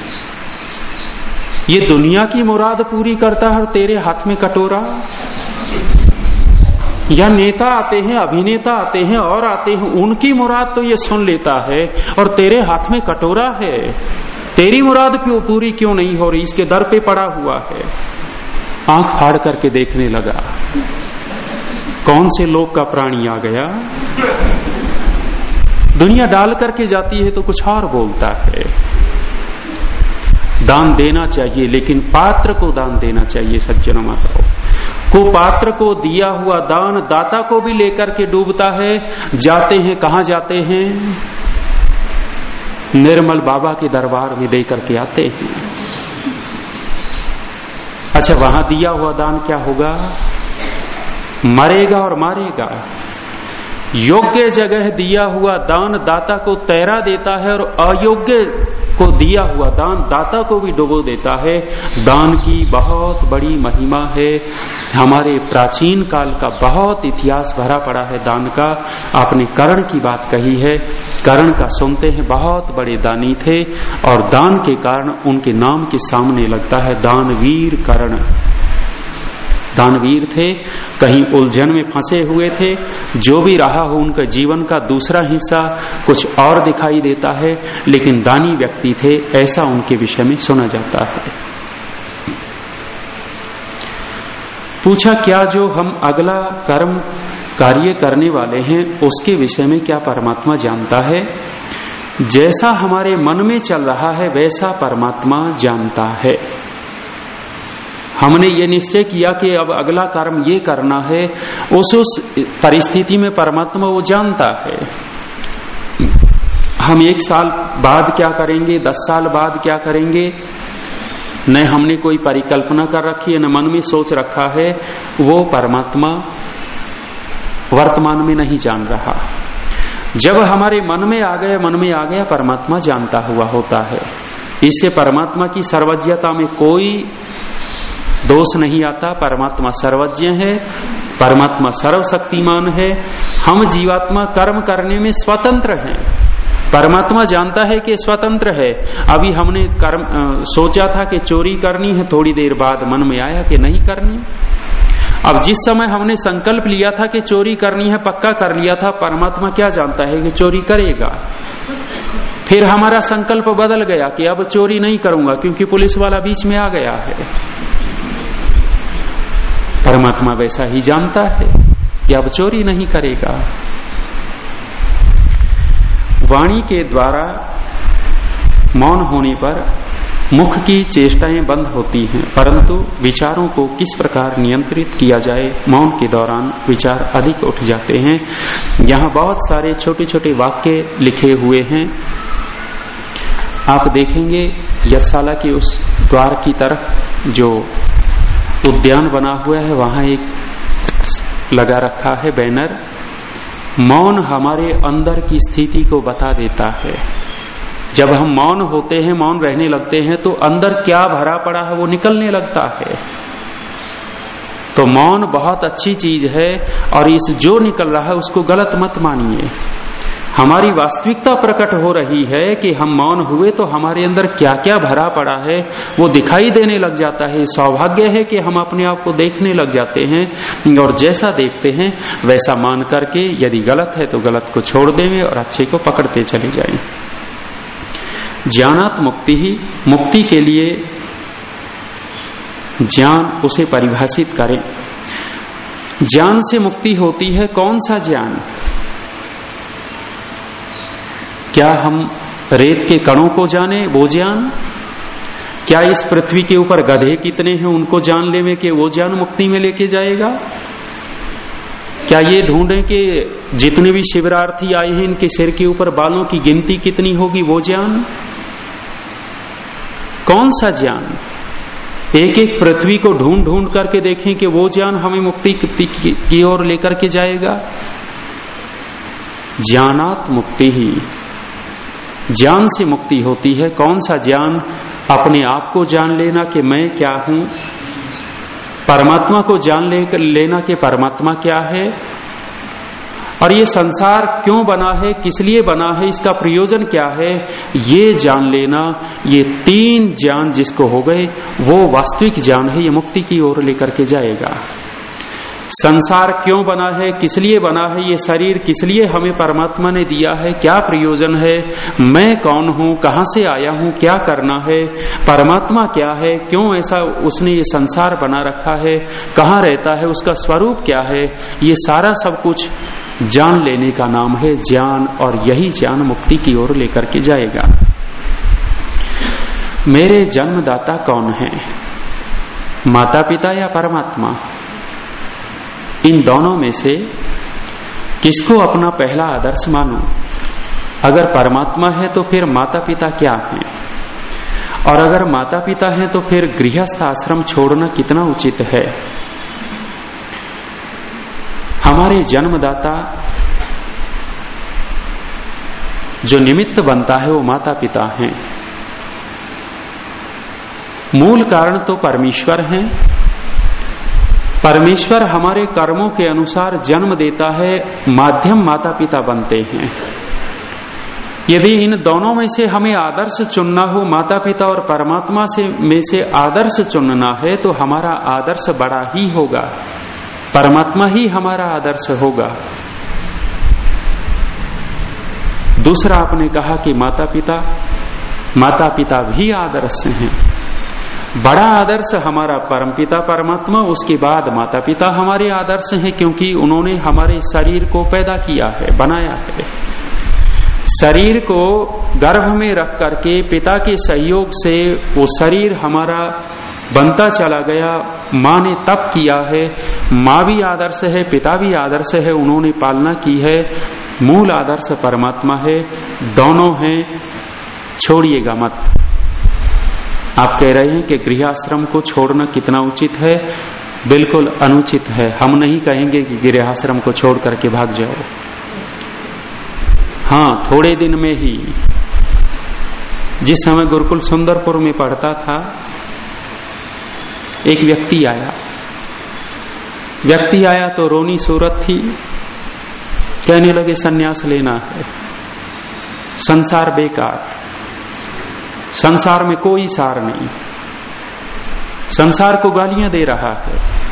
ये दुनिया की मुराद पूरी करता है और तेरे हाथ में कटोरा। या नेता आते हैं, अभिनेता आते हैं, और आते हैं, उनकी मुराद तो ये सुन लेता है और तेरे हाथ में कटोरा है। तेरी मुराद क्यों पूरी क्यों नहीं हो रही? इसके दर पे पड़ा हुआ है। आँख फाड़ करके देखने लगा। कौन से लोग का प्राणी आ गया? दुनिया डाल करके जाती है तो कुछ और बोलता है। दान देना चाहिए, लेकिन पात्र को दान देना चाहिए, सज्जन माताओं। कुपात्र को दिया हुआ दान दाता को भी लेकर के डूबता है। जाते हैं, कहा जाते हैं? निर्मल बाबा के दरबार में देकर के आते हैं। अच्छा वहाँ दिया हुआ दान क्या होगा? मरेगा और मारेगा। योग्य जगह दिया हुआ दान दाता को तैरा देता है और अयोग्य को दिया हुआ दान दाता को भी डुबो देता है। दान की बहुत बड़ी महिमा है। हमारे प्राचीन काल का बहुत इतिहास भरा पड़ा है दान का। आपने कर्ण की बात कही है। कर्ण का सुनते हैं बहुत बड़े दानी थे और दान के कारण उनके नाम के सामने लगता है दानवीर कर्ण। दानवीर थे, कहीं उलझन में फंसे हुए थे, जो भी रहा हो उनका जीवन का दूसरा हिस्सा कुछ और दिखाई देता है, लेकिन दानी व्यक्ति थे, ऐसा उनके विषय में सुना जाता है। पूछा, क्या जो हम अगला कर्म कार्य करने वाले हैं, उसके विषय में क्या परमात्मा जानता है? जैसा हमारे मन में चल रहा है, वैसा परमात्मा जानता है। हमने ये निश्चय किया कि अब अगला कर्म ये करना है, उस उस परिस्थिति में परमात्मा वो जानता है। हम एक साल बाद क्या करेंगे, दस साल बाद क्या करेंगे? न हमने कोई परिकल्पना कर रखी है, न मन में सोच रखा है, वो परमात्मा वर्तमान में नहीं जान रहा। जब हमारे मन में आ गया, मन में आ गया, परमात्मा जानता हुआ होता है। इससे परमात्मा की सर्वज्ञता में कोई दोष नहीं आता परमात्मा सर्वज्ञ है परमात्मा सर्वशक्तिमान है हम जीवात्मा कर्म करने में स्वतंत्र हैं। परमात्मा जानता है कि स्वतंत्र है। अभी हमने कर्म आ, सोचा था कि चोरी करनी है थोड़ी देर बाद मन में आया कि नहीं करनी। अब जिस समय हमने संकल्प लिया था कि चोरी करनी है पक्का कर लिया था परमात्मा क्या जानता है कि चोरी करेगा? फिर हमारा संकल्प बदल गया कि अब चोरी नहीं करूँगा क्योंकि पुलिस वाला बीच में आ गया है। परमात्मा वैसा ही जानता है कि अब चोरी नहीं करेगा। वाणी के द्वारा मौन होने पर मुख की चेष्टाएँ बंद होती हैं, परंतु विचारों को किस प्रकार नियंत्रित किया जाए, मौन के दौरान विचार अधिक उठ जाते हैं। यहाँ बहुत सारे छोटे छोटे वाक्य लिखे हुए हैं। आप देखेंगे यशाला के उस द्वार की तरफ़ जो उद्यान बना हुआ है, वहाँ एक लगा रखा है बैनर। मौन हमारे अंदर की स्थिति को बता देता है। जब हम मौन होते हैं, मौन रहने लगते हैं तो अंदर क्या भरा पड़ा है, वो निकलने लगता है। तो मौन बहुत अच्छी चीज़ है, और इस जो निकल रहा है, उसको गलत मत मानिए। हमारी वास्तविकता प्रकट हो रही है कि हम मौन हुए तो हमारे अंदर क्या क्या भरा पड़ा है, वो दिखाई देने लग जाता है। सौभाग्य है कि हम अपने आप को देखने लग जाते हैं और जैसा देखते हैं, वैसा मान करके यदि गलत है तो गलत को छोड़ देंगे और अच्छे को पकड़ते चले जाए। ज्ञानात मुक्ति ही, मुक्ति के लिए ज्ञान उसे परिभाषित करें। ज्ञान से मुक्ति होती है कौन सा ज्ञान? क्या हम रेत के कणों को जाने वो ज्ञान? क्या इस पृथ्वी के ऊपर गधे कितने हैं उनको जान ले में कि वो ज्ञान मुक्ति में लेके जाएगा? क्या ये ढूंढे कि जितने भी शिविरार्थी आए हैं, इनके सिर के ऊपर बालों की गिनती कितनी होगी वो ज्ञान? कौन सा ज्ञान? एक एक पृथ्वी को ढूंढ ढूंढ करके देखें कि वो ज्ञान हमें मुक्ति की ओर लेकर के जाएगा। ज्ञानात मुक्ति ही। ज्ञान से मुक्ति होती है। कौन सा ज्ञान? अपने आप को जान लेना कि मैं क्या हूँ। परमात्मा को जान ले, लेना कि परमात्मा क्या है। और ये संसार क्यों बना है? किस लिए बना है? इसका प्रयोजन क्या है? ये जान लेना, ये तीन ज्ञान जिसको हो गए, वो वास्तविक ज्ञान है। ये मुक्ति की ओर लेकर के जाएगा। संसार क्यों बना है? किस लिए बना है ये शरीर? किस लिए हमें परमात्मा ने दिया है? क्या प्रयोजन है? मैं कौन हूँ? कहाँ से आया हूँ? क्या करना है? परमात्मा क्या है? क्यों ऐसा उसने ये संसार बना रखा है? कहाँ रहता है? उसका स्वरूप क्या है? ये सारा सब कुछ जान लेने का नाम है ज्ञान और यही ज्ञान मुक्ति की ओर लेकर के जाएगा। मेरे जन्मदाता कौन है? माता पिता या परमात्मा? इन दोनों में से किसको अपना पहला आदर्श मानो? अगर परमात्मा है तो फिर माता पिता क्या है? और अगर माता पिता हैं तो फिर गृहस्थ आश्रम छोड़ना कितना उचित है? हमारे जन्मदाता जो निमित्त बनता है वो माता पिता हैं। मूल कारण तो परमेश्वर हैं परमेश्वर हमारे कर्मों के अनुसार जन्म देता है, माध्यम माता पिता बनते हैं। यदि इन दोनों में से हमें आदर्श चुनना हो माता पिता और परमात्मा से, में से आदर्श चुनना है तो हमारा आदर्श बड़ा ही होगा। परमात्मा ही हमारा आदर्श होगा। दूसरा आपने कहा कि माता पिता माता पिता भी आदर्श हैं। बड़ा आदर्श हमारा परमपिता परमात्मा, उसके बाद माता पिता हमारे आदर्श हैं, क्योंकि उन्होंने हमारे शरीर को पैदा किया है, बनाया है। शरीर को गर्भ में रख करके पिता के सहयोग से वो शरीर हमारा बनता चला गया, माँ ने तप किया है, माँ भी आदर्श है, पिता भी आदर्श है, उन्होंने पालना की है, मूल आदर्श परमात्मा है, दोनों हैं, छोड़िएगा मत। आप कह रहे हैं कि गृहाश्रम को छोड़ना कितना उचित है? बिल्कुल अनुचित है। हम नहीं कहेंगे कि गृहाश्रम को छोड़ करके भाग जाओ। हाँ थोड़े दिन में ही। जिस समय गुरुकुल सुंदरपुर में पढ़ता था, एक व्यक्ति आया। व्यक्ति आया तो रोनी सूरत थी। कहने लगे, सन्यास लेना है। संसार बेकार। संसार में कोई सार नहीं। संसार को गालियाँ दे रहा है।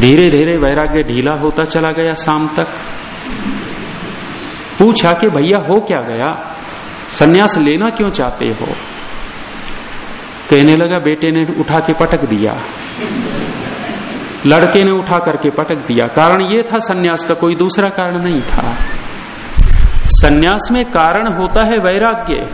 धीरे धीरे वैराग्य ढीला होता चला गया शाम तक। पूछा कि भैया, हो क्या गया? सन्यास लेना क्यों चाहते हो? कहने लगा, बेटे ने उठा के पटक दिया। लड़के ने उठा करके पटक दिया। कारण ये था, सन्यास का कोई दूसरा कारण नहीं था। सन्यास में कारण होता है वैराग्य।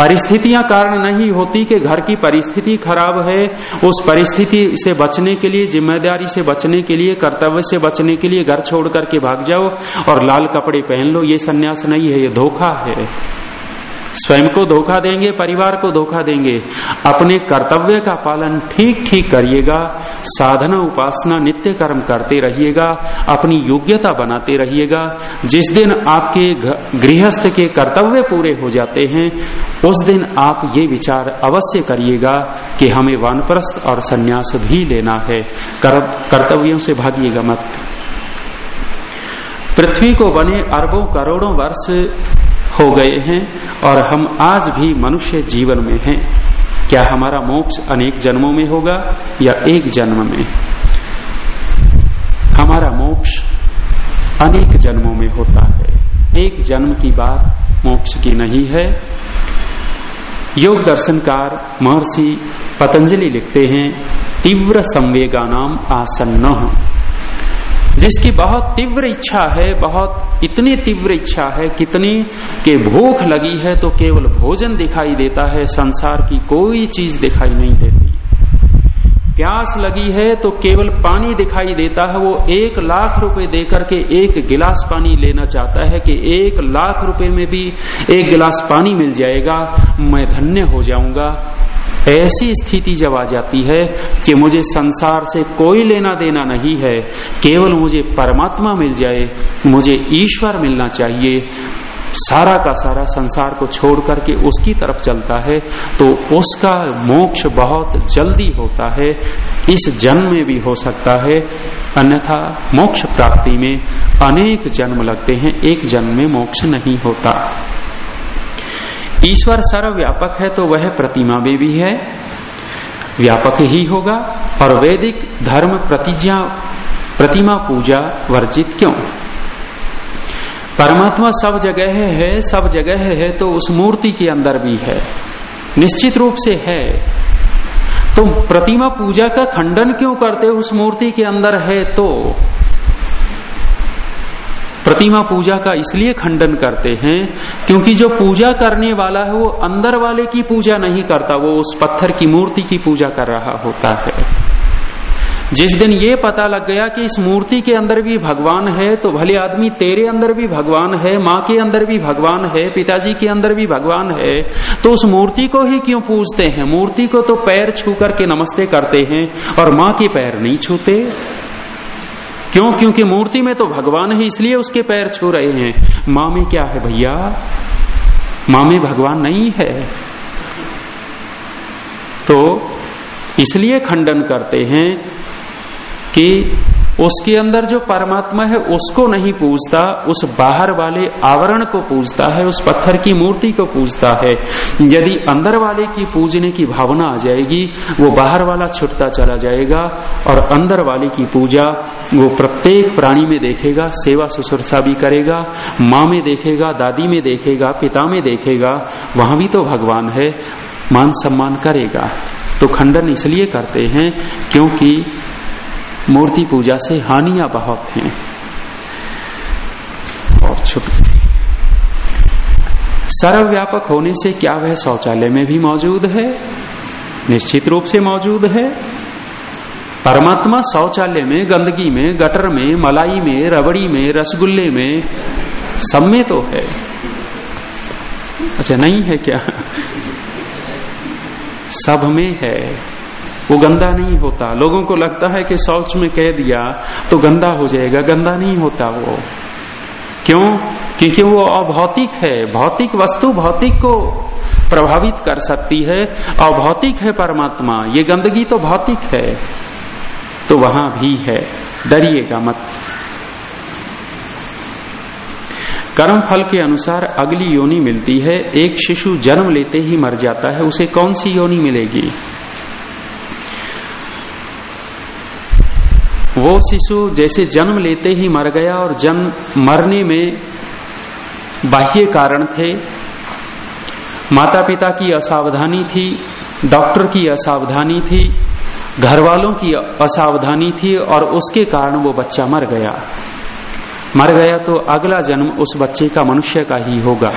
परिस्थितियाँ कारण नहीं होती कि घर की परिस्थिति खराब है, उस परिस्थिति से बचने के लिए, ज़िम्मेदारी से बचने के लिए, कर्तव्य से बचने के लिए घर छोड़ करके भाग जाओ और लाल कपड़े पहन लो, ये संन्यास नहीं है, ये धोखा है। स्वयं को धोखा देंगे, परिवार को धोखा देंगे। अपने कर्तव्य का पालन ठीक ठीक करिएगा, साधना उपासना नित्य कर्म करते रहिएगा, अपनी योग्यता बनाते रहिएगा। जिस दिन आपके गृहस्थ के कर्तव्य पूरे हो जाते हैं, उस दिन आप ये विचार अवश्य करिएगा कि हमें वानप्रस्थ और संन्यास भी लेना है। कर्तव्यों से भागिएगा मत। पृथ्वी को बने अरबों करोड़ों वर्ष हो गए हैं और हम आज भी मनुष्य जीवन में हैं। क्या हमारा मोक्ष अनेक जन्मों में होगा या एक जन्म में? हमारा मोक्ष अनेक जन्मों में होता है। एक जन्म की बात मोक्ष की नहीं है। योग दर्शनकार महर्षि पतंजलि लिखते हैं, तीव्र संवेगा नाम आसन्न। जिसकी बहुत तीव्र इच्छा है, बहुत इतनी तीव्र इच्छा है, कितनी के भूख लगी है तो केवल भोजन दिखाई देता है, संसार की कोई चीज़ दिखाई नहीं देती। प्यास लगी है तो केवल पानी दिखाई देता है, वो एक लाख रुपए देकर के एक गिलास पानी लेना चाहता है कि एक लाख रुपए में भी एक गिलास पानी मिल जाएगा, मैं धन्य हो जाऊँगा। ऐसी स्थिति जब आ जाती है कि मुझे संसार से कोई लेना देना नहीं है, केवल मुझे परमात्मा मिल जाए, मुझे ईश्वर मिलना चाहिए, सारा का सारा संसार को छोड़ करके उसकी तरफ़ चलता है तो उसका मोक्ष बहुत जल्दी होता है, इस जन्म में भी हो सकता है। अन्यथा मोक्ष प्राप्ति में अनेक जन्म लगते हैं, एक जन्म में मोक्ष नहीं होता। ईश्वर सर्वव्यापक है तो वह प्रतिमा में भी है। व्यापक ही होगा, और वैदिक धर्म प्रतिज्ञा, प्रतिमा पूजा वर्जित क्यों? परमात्मा सब जगह है, सब जगह है तो उस मूर्ति के अंदर भी है। निश्चित रूप से है। तो प्रतिमा पूजा का खंडन क्यों करते उस मूर्ति के अंदर है तो प्रतिमा पूजा का इसलिए खंडन करते हैं, क्योंकि जो पूजा करने वाला है वो अंदर वाले की पूजा नहीं करता, वो उस पत्थर की मूर्ति की पूजा कर रहा होता है। जिस दिन ये पता लग गया कि इस मूर्ति के अंदर भी भगवान है तो भले आदमी तेरे अंदर भी भगवान है, माँ के अंदर भी भगवान है, पिताजी के अंदर भी भगवान है तो उस मूर्ति को ही क्यों पूजते हैं? मूर्ति को तो पैर छू करके नमस्ते करते हैं, और माँ के पैर नहीं छूते। क्यों? क्योंकि मूर्ति में तो भगवान है इसलिए उसके पैर छू रहे हैं। माँ में क्या है भैया? माँ में भगवान नहीं है। तो इसलिए खंडन करते हैं कि उसके अंदर जो परमात्मा है, उसको नहीं पूजता, उस बाहर वाले आवरण को पूजता है, उस पत्थर की मूर्ति को पूजता है। यदि अंदर वाले की पूजने की भावना आ जाएगी, वो बाहर वाला छुटता चला जाएगा, और अंदर वाले की पूजा वो प्रत्येक प्राणी में देखेगा, सेवा सुसुरसा भी करेगा, माँ में देखेगा, दादी में देखेगा, पिता में देखेगा, वहाँ भी तो भगवान है, मान सम्मान करेगा। तो खंडन इसलिए करते हैं, क्योंकि मूर्ति पूजा से हानियाँ बहुत हैं। और छुप सर्वव्यापक होने से क्या वह शौचालय में भी मौजूद है? निश्चित रूप से मौजूद है। परमात्मा शौचालय में, गंदगी में, गटर में, मलाई में, रबड़ी में, रसगुल्ले में सब में तो है। अच्छा नहीं है क्या? सब में है। वो गंदा नहीं होता। लोगों को लगता है कि शौच में कह दिया तो गंदा हो जाएगा। गंदा नहीं होता वो। क्यों? क्योंकि वो अभौतिक है। भौतिक वस्तु भौतिक को प्रभावित कर सकती है। अभौतिक है परमात्मा। ये गंदगी तो भौतिक है। तो वहाँ भी है। डरिएगा मत। कर्म फल के अनुसार अगली योनि मिलती है। एक शिशु जन्म लेते ही मर जाता है। उसे कौन सी योनि मिलेगी? वो शिशु जैसे जन्म लेते ही मर गया और जन्म मरने में बाह्य कारण थे। माता पिता की असावधानी थी, डॉक्टर की असावधानी थी घर वालों की असावधानी थी और उसके कारण वो बच्चा मर गया। मर गया तो अगला जन्म उस बच्चे का मनुष्य का ही होगा।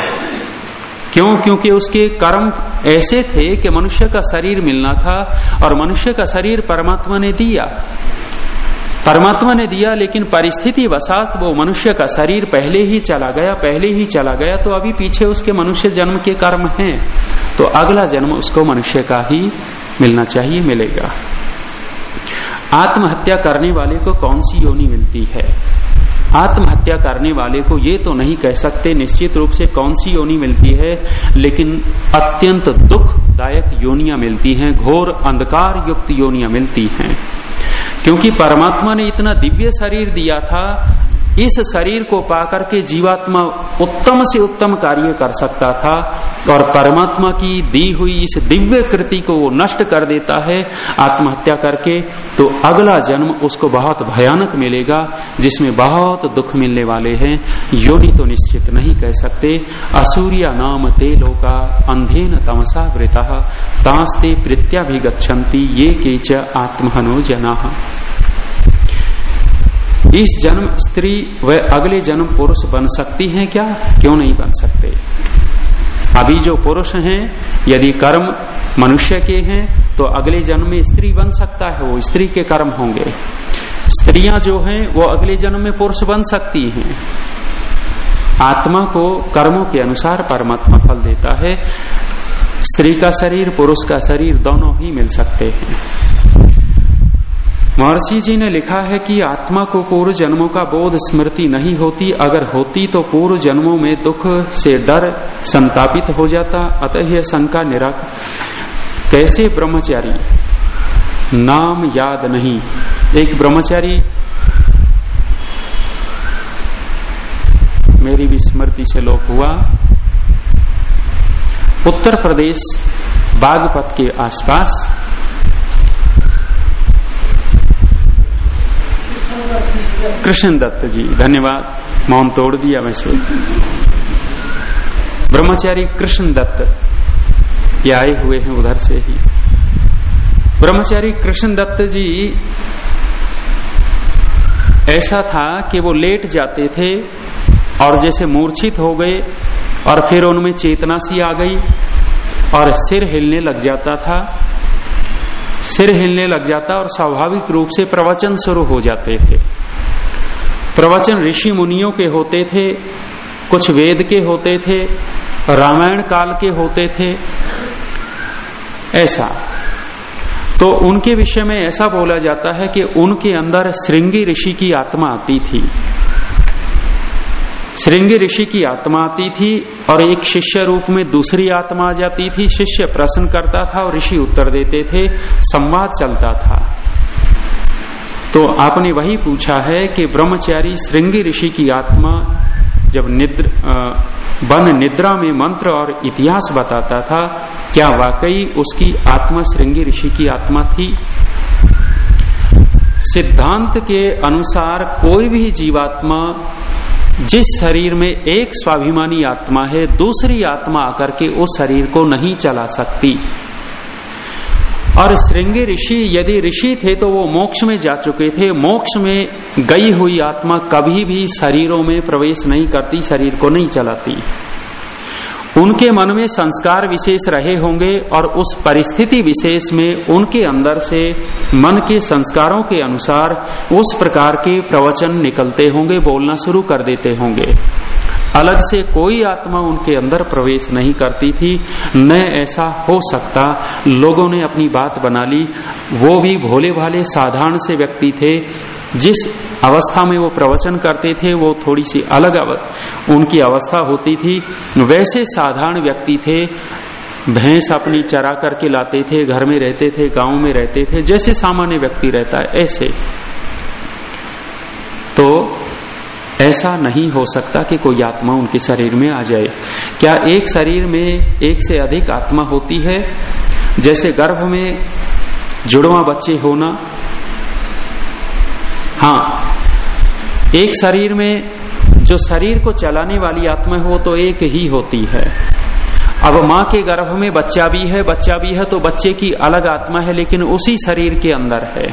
क्यों? क्योंकि उसके कर्म ऐसे थे कि मनुष्य का शरीर मिलना था और मनुष्य का शरीर परमात्मा ने दिया। परमात्मा ने दिया, लेकिन परिस्थिति वसात, वो मनुष्य का शरीर पहले ही चला गया, पहले ही चला गया तो अभी पीछे उसके मनुष्य जन्म के कर्म हैं। तो अगला जन्म उसको मनुष्य का ही मिलना चाहिए, मिलेगा। आत्महत्या करने वाले को कौन सी योनि मिलती है? आत्महत्या करने वाले को ये तो नहीं कह सकते, निश्चित रूप से कौन सी योनि मिलती है, लेकिन अत्यंत दुखदायक योनियाँ मिलती हैं, घोर अंधकार युक्त योनियाँ मिलती हैं। क्योंकि परमात्मा ने इतना दिव्य शरीर दिया था इस शरीर को पाकर के जीवात्मा उत्तम से उत्तम कार्य कर सकता था और परमात्मा की दी हुई इस दिव्य कृति को वो नष्ट कर देता है, आत्महत्या करके तो अगला जन्म उसको बहुत भयानक मिलेगा, जिसमें बहुत दुख मिलने वाले हैं। योनि तो निश्चित नहीं कह सकते, असूर्या नाम ते लोका अंधेन तमसा वृता भी गच्छन्ति, ये केच आत्महनो जना। इस जन्म स्त्री व अगले जन्म पुरुष बन सकती हैं क्या? क्यों नहीं बन सकते? अभी जो पुरुष हैं, यदि कर्म मनुष्य के हैं तो अगले जन्म में स्त्री बन सकता है, वो स्त्री के कर्म होंगे। स्त्रियाँ जो हैं, वो अगले जन्म में पुरुष बन सकती हैं। आत्मा को कर्मों के अनुसार परमात्मा फल देता है। स्त्री का शरीर, पुरुष का शरीर, दोनों ही मिल सकते हैं। महर्षि जी ने लिखा है कि आत्मा को पूर्व जन्मों का बोध स्मृति नहीं होती। अगर होती तो पूर्व जन्मों में दुख से डर संतापित हो जाता। अतः यह शंका निराक। कैसे ब्रह्मचारी? नाम याद नहीं। एक ब्रह्मचारी, मेरी भी स्मृति से लोप हुआ। उत्तर प्रदेश, बागपत के आसपास कृष्ण दत्त जी, धन्यवाद। मौन तोड़ दिया वैसे। ब्रह्मचारी कृष्ण दत्त, ये आए हुए हैं उधर से ही। ब्रह्मचारी कृष्ण दत्त जी, ऐसा था कि वो लेट जाते थे और जैसे मूर्छित हो गए और फिर उनमें चेतना सी आ गई और सिर हिलने लग जाता था। सिर हिलने लग जाता और स्वाभाविक रूप से प्रवचन शुरू हो जाते थे। प्रवचन ऋषि मुनियों के होते थे, कुछ वेद के होते थे, रामायण काल के होते थे, ऐसा। तो उनके विषय में ऐसा बोला जाता है कि उनके अंदर श्रृंगी ऋषि की आत्मा आती थी। श्रृंगी ऋषि की आत्मा आती थी और एक शिष्य रूप में दूसरी आत्मा आ जाती थी। शिष्य प्रश्न करता था और ऋषि उत्तर देते थे, संवाद चलता था। तो आपने वही पूछा है कि ब्रह्मचारी श्रृंगी ऋषि की आत्मा जब निद्र वन निद्रा में मंत्र और इतिहास बताता था, क्या वाकई उसकी आत्मा श्रृंगी ऋषि की आत्मा थी? सिद्धांत के अनुसार कोई भी जीवात्मा जिस शरीर में एक स्वाभिमानी आत्मा है, दूसरी आत्मा आकर के उस शरीर को नहीं चला सकती। और श्रृंगे ऋषि यदि ऋषि थे तो वो मोक्ष में जा चुके थे। मोक्ष में गई हुई आत्मा कभी भी शरीरों में प्रवेश नहीं करती, शरीर को नहीं चलाती। उनके मन में संस्कार विशेष रहे होंगे और उस परिस्थिति विशेष में उनके अंदर से मन के संस्कारों के अनुसार उस प्रकार के प्रवचन निकलते होंगे, बोलना शुरू कर देते होंगे। अलग से कोई आत्मा उनके अंदर प्रवेश नहीं करती थी। न ऐसा हो सकता। लोगों ने अपनी बात बना ली। वो भी भोले भाले साधारण से व्यक्ति थे। जिस अवस्था में वो प्रवचन करते थे, वो थोड़ी सी अलग उनकी अवस्था होती थी। वैसे साधारण व्यक्ति थे, भैंस अपनी चरा करके लाते थे, घर में रहते थे, गाँव में रहते थे, जैसे सामान्य व्यक्ति रहता है, ऐसे। तो ऐसा नहीं हो सकता कि कोई आत्मा उनके शरीर में आ जाए। क्या एक शरीर में एक से अधिक आत्मा होती है? जैसे गर्भ में जुड़वा बच्चे होना हाँ एक शरीर में जो शरीर को चलाने वाली आत्मा हो तो एक ही होती है। अब माँ के गर्भ में बच्चा भी है, बच्चा भी है तो बच्चे की अलग आत्मा है, लेकिन उसी शरीर के अंदर है।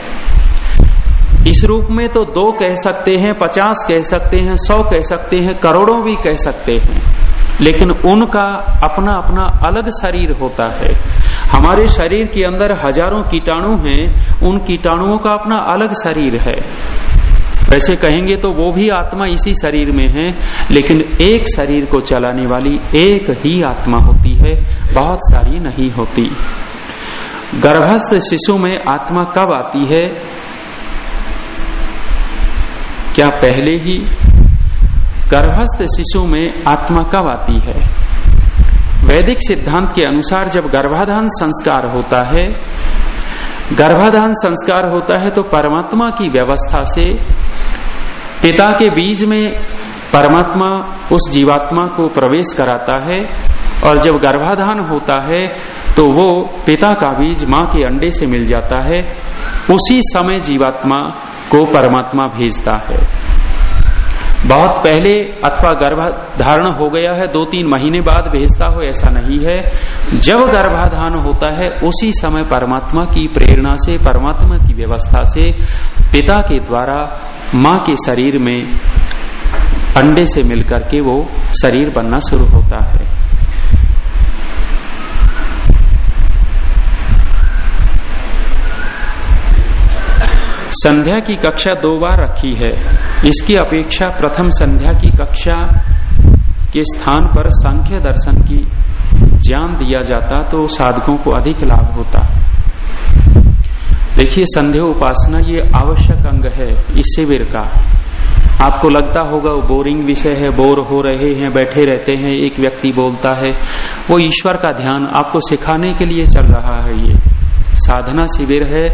इस रूप में तो दो कह सकते हैं, पचास कह सकते हैं, सौ कह सकते हैं, करोड़ों भी कह सकते हैं। लेकिन उनका अपना अपना अलग शरीर होता है। हमारे शरीर के अंदर हज़ारों कीटाणु हैं, उन कीटाणुओं का अपना अलग शरीर है। वैसे कहेंगे तो वो भी आत्मा इसी शरीर में है, लेकिन एक शरीर को चलाने वाली एक ही आत्मा होती है बहुत सारी नहीं होती। गर्भस्थ शिशु में आत्मा कब आती है? क्या पहले ही? गर्भस्थ शिशु में आत्मा कब आती है? वैदिक सिद्धांत के अनुसार जब गर्भाधान संस्कार होता है, गर्भाधान संस्कार होता है तो परमात्मा की व्यवस्था से पिता के बीज में परमात्मा उस जीवात्मा को प्रवेश कराता है और जब गर्भाधान होता है तो वो पिता का बीज माँ के अंडे से मिल जाता है। उसी समय जीवात्मा को परमात्मा भेजता है। बहुत पहले अथवा गर्भाधारण हो गया है दो तीन महीने बाद भेजता हो, ऐसा नहीं है। जब गर्भाधान होता है, उसी समय परमात्मा की प्रेरणा से, परमात्मा की व्यवस्था से, पिता के द्वारा माँ के शरीर में अंडे से मिलकर के वो शरीर बनना शुरू होता है। संध्या की कक्षा दो बार रखी है। इसकी अपेक्षा प्रथम संध्या की कक्षा के स्थान पर सांख्य दर्शन की ज्ञान दिया जाता तो साधकों को अधिक लाभ होता। देखिए, संध्या उपासना ये आवश्यक अंग है इस शिविर का आपको लगता होगा, वो बोरिंग विषय है, बोर हो रहे हैं, बैठे रहते हैं, एक व्यक्ति बोलता है। वो ईश्वर का ध्यान आपको सिखाने के लिए चल रहा है ये। साधना शिविर है,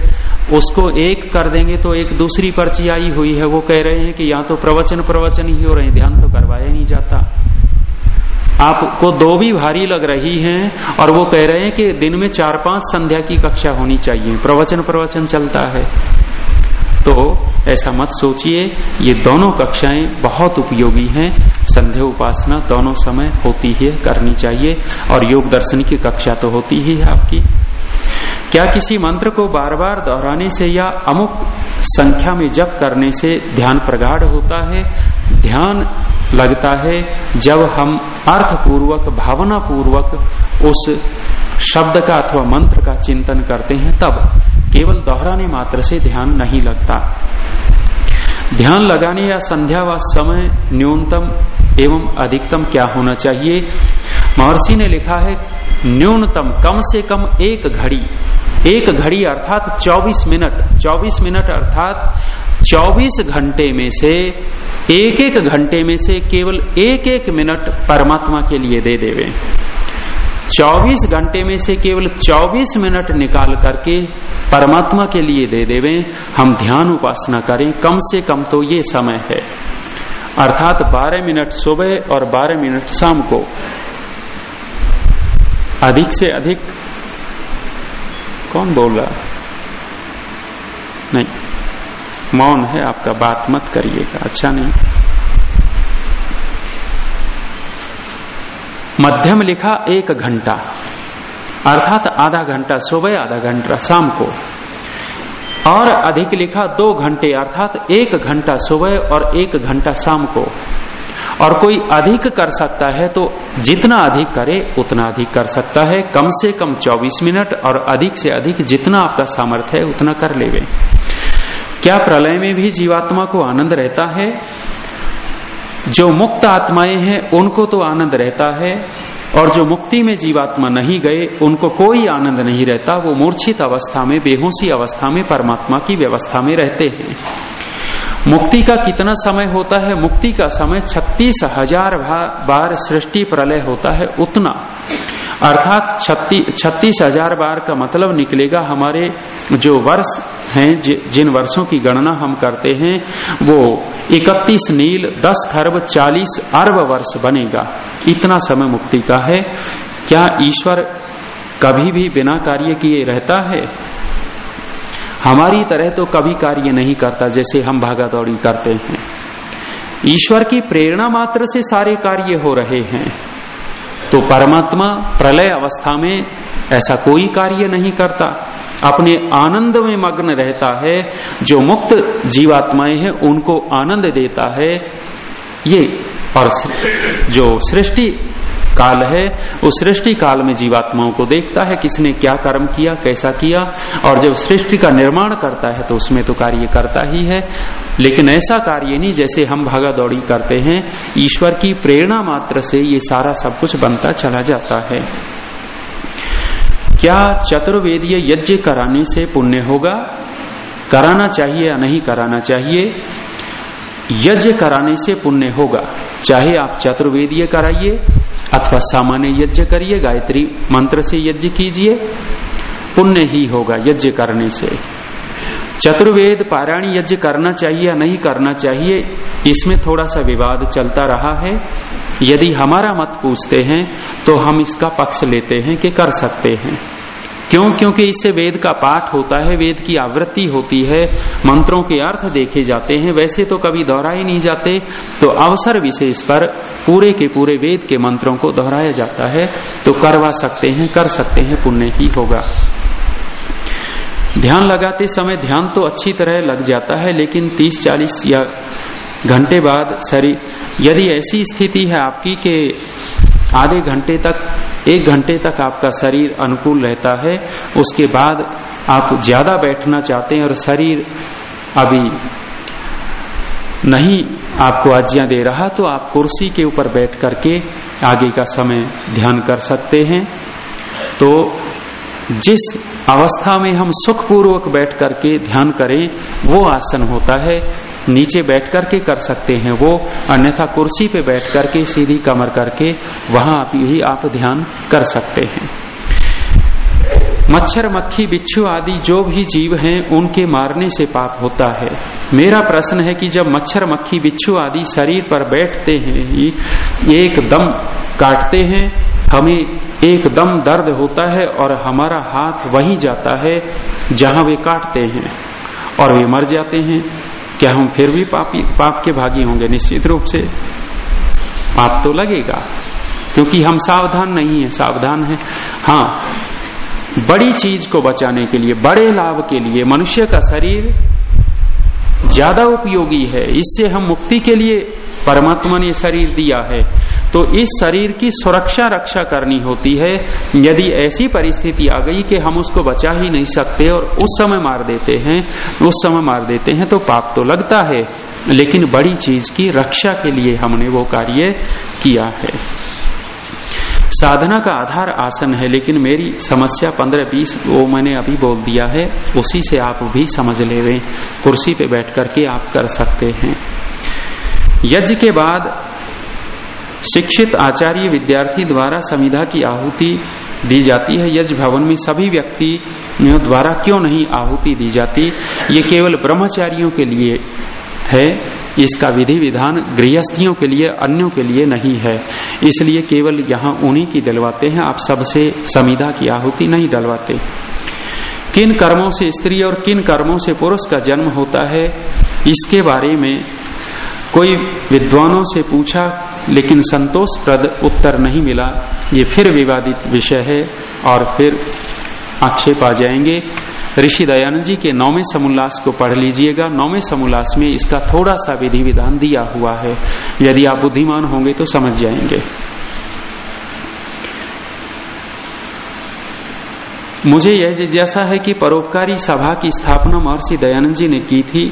उसको एक कर देंगे तो एक दूसरी पर्ची आई हुई है, वो कह रहे हैं कि यहाँ तो प्रवचन प्रवचन ही हो रहे हैं, ध्यान तो करवाया नहीं जाता। आपको दो भी भारी लग रही हैं और वो कह रहे हैं कि दिन में चार पाँच संध्या की कक्षा होनी चाहिए, प्रवचन प्रवचन चलता है। तो ऐसा मत सोचिए, ये दोनों कक्षाएँ बहुत उपयोगी हैं। संध्या उपासना दोनों समय होती है करनी चाहिए और योग दर्शन की कक्षा तो होती ही है आपकी। क्या किसी मंत्र को बार बार दोहराने से या अमुक संख्या में जप करने से ध्यान प्रगाढ़ होता है? ध्यान लगता है जब हम अर्थ पूर्वक भावना पूर्वक उस शब्द का अथवा मंत्र का चिंतन करते हैं, तब केवल दोहराने मात्र से ध्यान नहीं लगता। ध्यान लगाने या संध्या व समय न्यूनतम एवं अधिकतम क्या होना चाहिए? महर्षि ने लिखा है, न्यूनतम कम से कम एक घड़ी। एक घड़ी अर्थात 24 मिनट। 24 मिनट अर्थात 24 घंटे में से, एक एक घंटे में से केवल एक एक मिनट परमात्मा के लिए दे देवे। 24 घंटे में से केवल 24 मिनट निकाल करके परमात्मा के लिए दे देवे, हम ध्यान उपासना करें, कम से कम तो ये समय है। अर्थात 12 मिनट सुबह और 12 मिनट शाम को। अधिक से अधिक, कौन बोल रहा? नहीं, मौन है आपका, बात मत करिएगा अच्छा नहीं। मध्यम लिखा एक घंटा। अर्थात आधा घंटा सुबह, आधा घंटा शाम को। और अधिक लिखा दो घंटे, अर्थात एक घंटा सुबह और एक घंटा शाम को। और कोई अधिक कर सकता है तो जितना अधिक करे, उतना अधिक कर सकता है। कम से कम 24 मिनट और अधिक से अधिक जितना आपका सामर्थ्य है, उतना कर लेवे। क्या प्रलय में भी जीवात्मा को आनंद रहता है? जो मुक्त आत्माएँ हैं, उनको तो आनंद रहता है, और जो मुक्ति में जीवात्मा नहीं गए, उनको कोई आनंद नहीं रहता, वो मूर्छित अवस्था में, बेहोशी अवस्था में, परमात्मा की व्यवस्था में रहते हैं। मुक्ति का कितना समय होता है? मुक्ति का समय छत्तीस हज़ार बार सृष्टि प्रलय होता है, उतना। अर्थात छत्तीस हज़ार बार का मतलब निकलेगा, हमारे जो वर्ष हैं जिन वर्षों की गणना हम करते हैं, वो इकतीस नील, दस खरब, चालीस अरब वर्ष बनेगा। इतना समय मुक्ति का है। क्या ईश्वर कभी भी बिना कार्य किए रहता है? हमारी तरह तो कभी कार्य नहीं करता, जैसे हम भागा दौड़ी करते हैं। ईश्वर की प्रेरणा मात्र से सारे कार्य हो रहे हैं। तो परमात्मा प्रलय अवस्था में ऐसा कोई कार्य नहीं करता। अपने आनंद में मग्न रहता है, जो मुक्त जीवात्माएँ हैं, उनको आनंद देता है। ये और जो सृष्टि काल है उस सृष्टि काल में जीवात्माओं को देखता है, किसने क्या कर्म किया, कैसा किया, और जब सृष्टि का निर्माण करता है तो उसमें तो कार्य करता ही है। लेकिन ऐसा कार्य नहीं जैसे हम भागा दौड़ी करते हैं, ईश्वर की प्रेरणा मात्र से ये सारा सब कुछ बनता चला जाता है। क्या चतुर्वेदीय यज्ञ कराने से पुण्य होगा? कराना चाहिए या नहीं कराना चाहिए? यज्ञ कराने से पुण्य होगा। चाहे आप चतुर्वेदीय कराइए अथवा सामान्य यज्ञ करिए, गायत्री मंत्र से यज्ञ कीजिए, पुण्य ही होगा यज्ञ करने से। चतुर्वेद पारायण यज्ञ करना चाहिए या नहीं करना चाहिए, इसमें थोड़ा सा विवाद चलता रहा है। यदि हमारा मत पूछते हैं तो हम इसका पक्ष लेते हैं कि कर सकते हैं। क्यों? क्योंकि इससे वेद का पाठ होता है, वेद की आवृत्ति होती है, मंत्रों के अर्थ देखे जाते हैं, वैसे तो कभी दोहराए नहीं जाते तो अवसर विशेष पर पूरे के पूरे वेद के मंत्रों को दोहराया जाता है तो करवा सकते हैं, कर सकते हैं, पुण्य ही होगा। ध्यान लगाते समय ध्यान तो अच्छी तरह लग जाता है, लेकिन 30-40 या घंटे बाद शरीर यदि ऐसी स्थिति है आपकी कि आधे घंटे तक, एक घंटे तक आपका शरीर अनुकूल रहता है। उसके बाद आप ज़्यादा बैठना चाहते हैं और शरीर अभी नहीं आपको आज्ञा दे रहा तो आप कुर्सी के ऊपर बैठ करके आगे का समय ध्यान कर सकते हैं। तो जिस अवस्था में हम सुखपूर्वक बैठ करके ध्यान करें, वो आसन होता है। नीचे बैठ करके कर सकते हैं वो, अन्यथा कुर्सी पे बैठ करके, सीधी कमर करके, वहाँ भी आप ध्यान कर सकते हैं। मच्छर, मक्खी, बिच्छू आदि जो भी जीव हैं, उनके मारने से पाप होता है। मेरा प्रश्न है कि जब मच्छर, मक्खी, बिच्छू आदि शरीर पर बैठते हैं ही एकदम काटते हैं, हमें एकदम दर्द होता है और हमारा हाथ वहीं जाता है जहाँ वे काटते हैं और वे मर जाते हैं, क्या हम फिर भी पापी, पाप के भागी होंगे? निश्चित रूप से पाप तो लगेगा, क्योंकि हम सावधान नहीं है, सावधान है। हाँ बड़ी चीज़ को बचाने के लिए, बड़े लाभ के लिए, मनुष्य का शरीर ज़्यादा उपयोगी है। इससे हम मुक्ति के लिए परमात्मा ने शरीर दिया है। तो इस शरीर की सुरक्षा रक्षा करनी होती है। यदि ऐसी परिस्थिति आ गई कि हम उसको बचा ही नहीं सकते और उस समय मार देते हैं, उस समय मार देते हैं तो पाप तो लगता है। लेकिन बड़ी चीज़ की रक्षा के लिए हमने वो कार्य किया है। साधना का आधार आसन है, लेकिन मेरी समस्या पंद्रह बीस वो मैंने अभी बोल दिया है, उसी से आप भी समझ ले रहे कुर्सी पे बैठ करके आप कर सकते हैं। यज्ञ के बाद शिक्षित आचार्य विद्यार्थी द्वारा संविधा की आहुति दी जाती है। यज्ञ भवन में सभी व्यक्ति द्वारा क्यों नहीं आहुति दी जाती? ये केवल ब्रह्मचारियों के लिए है, इसका विधि विधान गृहस्थियों के लिए, अन्यों के लिए नहीं है। इसलिए केवल यहाँ उन्हीं की डलवाते हैं, आप सबसे समिधा की आहुति नहीं डलवाते। किन कर्मों से स्त्री और किन कर्मों से पुरुष का जन्म होता है, इसके बारे में कोई विद्वानों से पूछा, लेकिन संतोषप्रद उत्तर नहीं मिला। ये फिर विवादित विषय है, और फिर आक्षेप आ जाएँगे। ऋषि दयानंद जी के नौवे समोल्लास को पढ़ लीजिएगा। नौवे समोल्लास में इसका थोड़ा सा विधि विधान दिया हुआ है। यदि आप बुद्धिमान होंगे तो समझ जाएँगे। मुझे यह जिज्ञासा है कि परोपकारी सभा की स्थापना महर्षि दयानंद जी ने की थी।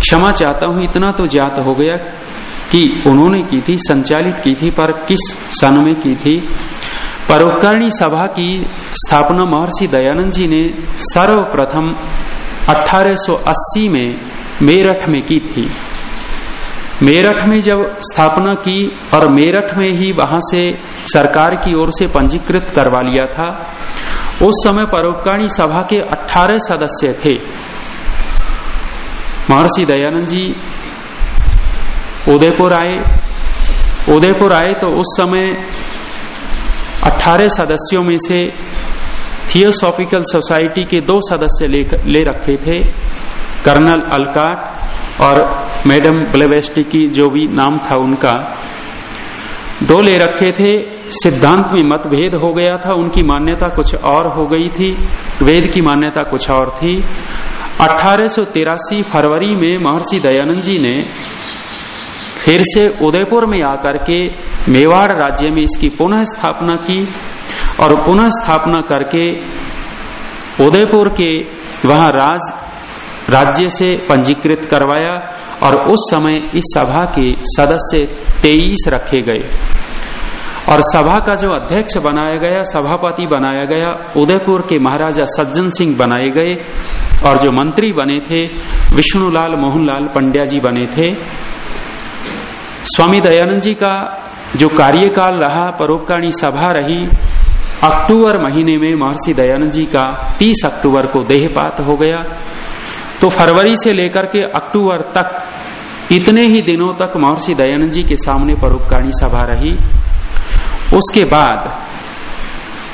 क्षमा चाहता हूँ, इतना तो ज्ञात हो गया कि उन्होंने की थी, संचालित की थी, पर किस सन में की थी? परोपकारिणी सभा की स्थापना महर्षि दयानंद जी ने सर्वप्रथम 1880 में मेरठ में की थी। मेरठ में जब स्थापना की और मेरठ में ही वहाँ से सरकार की ओर से पंजीकृत करवा लिया था, उस समय परोपकारिणी सभा के 18 सदस्य थे। महर्षि दयानंद जी उदयपुर आए। उदयपुर आए तो उस समय 18 सदस्यों में से थियोसॉफिकल सोसाइटी के दो सदस्य ले, ले रखे थे कर्नल अलकाट और मैडम ब्लेवेस्टी की जो भी नाम था उनका। दो ले रखे थे सिद्धांत में मतभेद हो गया था उनकी मान्यता कुछ और हो गई थी वेद की मान्यता कुछ और थी। अठारह फरवरी में महर्षि दयानंद जी ने फिर से उदयपुर में आकर के मेवाड़ राज्य में इसकी पुनः स्थापना की और पुनः स्थापना करके उदयपुर के वहाँ राज, राज्य से पंजीकृत करवाया और उस समय इस सभा के सदस्य तेईस रखे गए। और सभा का जो अध्यक्ष बनाया गया, सभापति बनाया गया, उदयपुर के महाराजा सज्जन सिंह बनाए गए और जो मंत्री बने थे, विष्णुलाल मोहनलाल पंड्या जी बने थे। स्वामी दयानंद जी का जो कार्यकाल रहा परोपकारी सभा रही, अक्टूबर महीने में महर्षि दयानंद जी का 30 अक्टूबर को देहपात हो गया। तो फरवरी से लेकर के अक्टूबर तक, इतने ही दिनों तक महर्षि दयानंद जी के सामने परोपकारिणी सभा रही। उसके बाद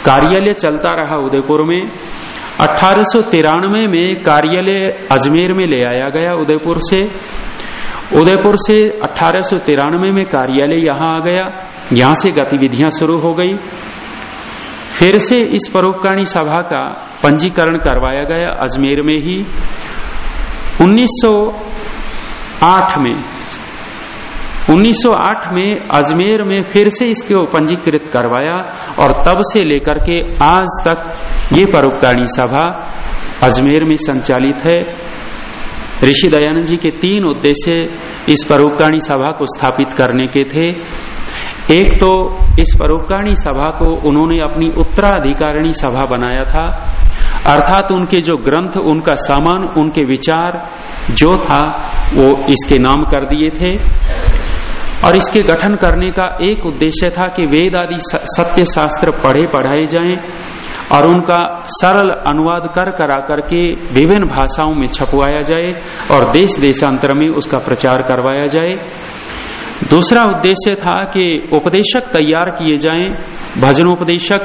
कार्यालय चलता रहा उदयपुर में। अठारह में कार्यालय अजमेर में ले आया गया उदयपुर से। उदयपुर से अठारह में कार्यालय यहाँ आ गया। यहाँ से गतिविधियाँ शुरू हो गई। फिर से इस परोपकारिणी सभा का पंजीकरण करवाया गया अजमेर में ही। 1908 में 1908 में अजमेर में फिर से इसको पंजीकृत करवाया और तब से लेकर के आज तक ये परोपकारिणी सभा अजमेर में संचालित है। ऋषि दयानंद जी के तीन उद्देश्य इस परोपकारिणी सभा को स्थापित करने के थे। एक तो इस परोपकारिणी सभा को उन्होंने अपनी उत्तराधिकारिणी सभा बनाया था, अर्थात उनके जो ग्रंथ, उनका सामान, उनके विचार जो था, वो इसके नाम कर दिए थे। और इसके गठन करने का एक उद्देश्य था कि वेद आदि सत्य शास्त्र पढ़े पढ़ाए जाएँ और उनका सरल अनुवाद कर करा करके विभिन्न भाषाओं में छपवाया जाए और देश देशांतर में उसका प्रचार करवाया जाए। दूसरा उद्देश्य था कि उपदेशक तैयार किए जाएँ, भजनोपदेशक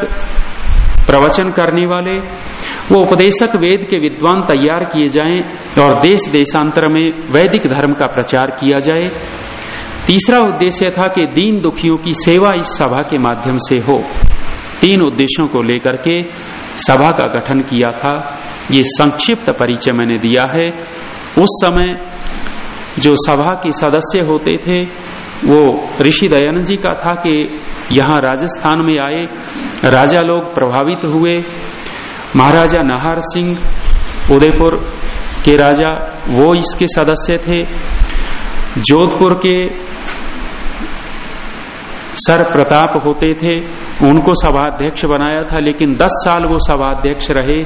प्रवचन करने वाले, वो उपदेशक वेद के विद्वान तैयार किए जाएँ और देश देशांतर में वैदिक धर्म का प्रचार किया जाए। तीसरा उद्देश्य था कि दीन दुखियों की सेवा इस सभा के माध्यम से हो। तीन उद्देश्यों को लेकर के सभा का गठन किया था। ये संक्षिप्त परिचय मैंने दिया है। उस समय जो सभा के सदस्य होते थे, वो ऋषि दयानंद जी का था कि यहाँ राजस्थान में आए। राजा लोग प्रभावित हुए। महाराजा नाहर सिंह, उदयपुर के राजा, वो इसके सदस्य थे। जोधपुर के सर प्रताप होते थे। उनको सभाध्यक्ष बनाया था, लेकिन 10 साल वो सभाध्यक्ष रहे।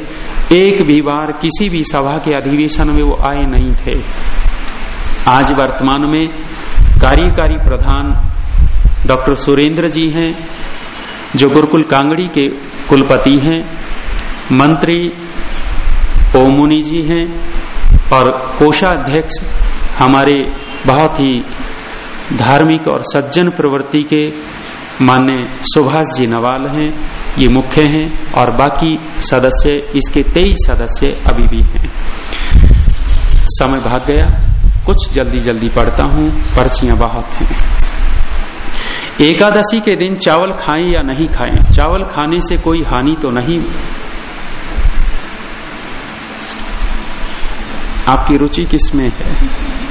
एक भी बार किसी भी सभा के अधिवेशन में वो आए नहीं थे। आज वर्तमान में कार्यकारी प्रधान डॉक्टर सुरेंद्र जी हैं, जो गुरुकुल कांगड़ी के कुलपति हैं, मंत्री ओमुनि जी हैं, और कोषाध्यक्ष हमारे बहुत ही धार्मिक और सज्जन प्रवृत्ति के मान्य सुभाष जी नवाल हैं, ये मुख्य हैं, और बाकी सदस्य, इसके तेईस सदस्य अभी भी हैं। समय भाग गया, कुछ जल्दी जल्दी पढ़ता हूँ, पर्चियाँ बहुत हैं। एकादशी के दिन चावल खाएँ या नहीं खाएँ? चावल खाने से कोई हानि तो नहीं? आपकी रुचि किसमें है?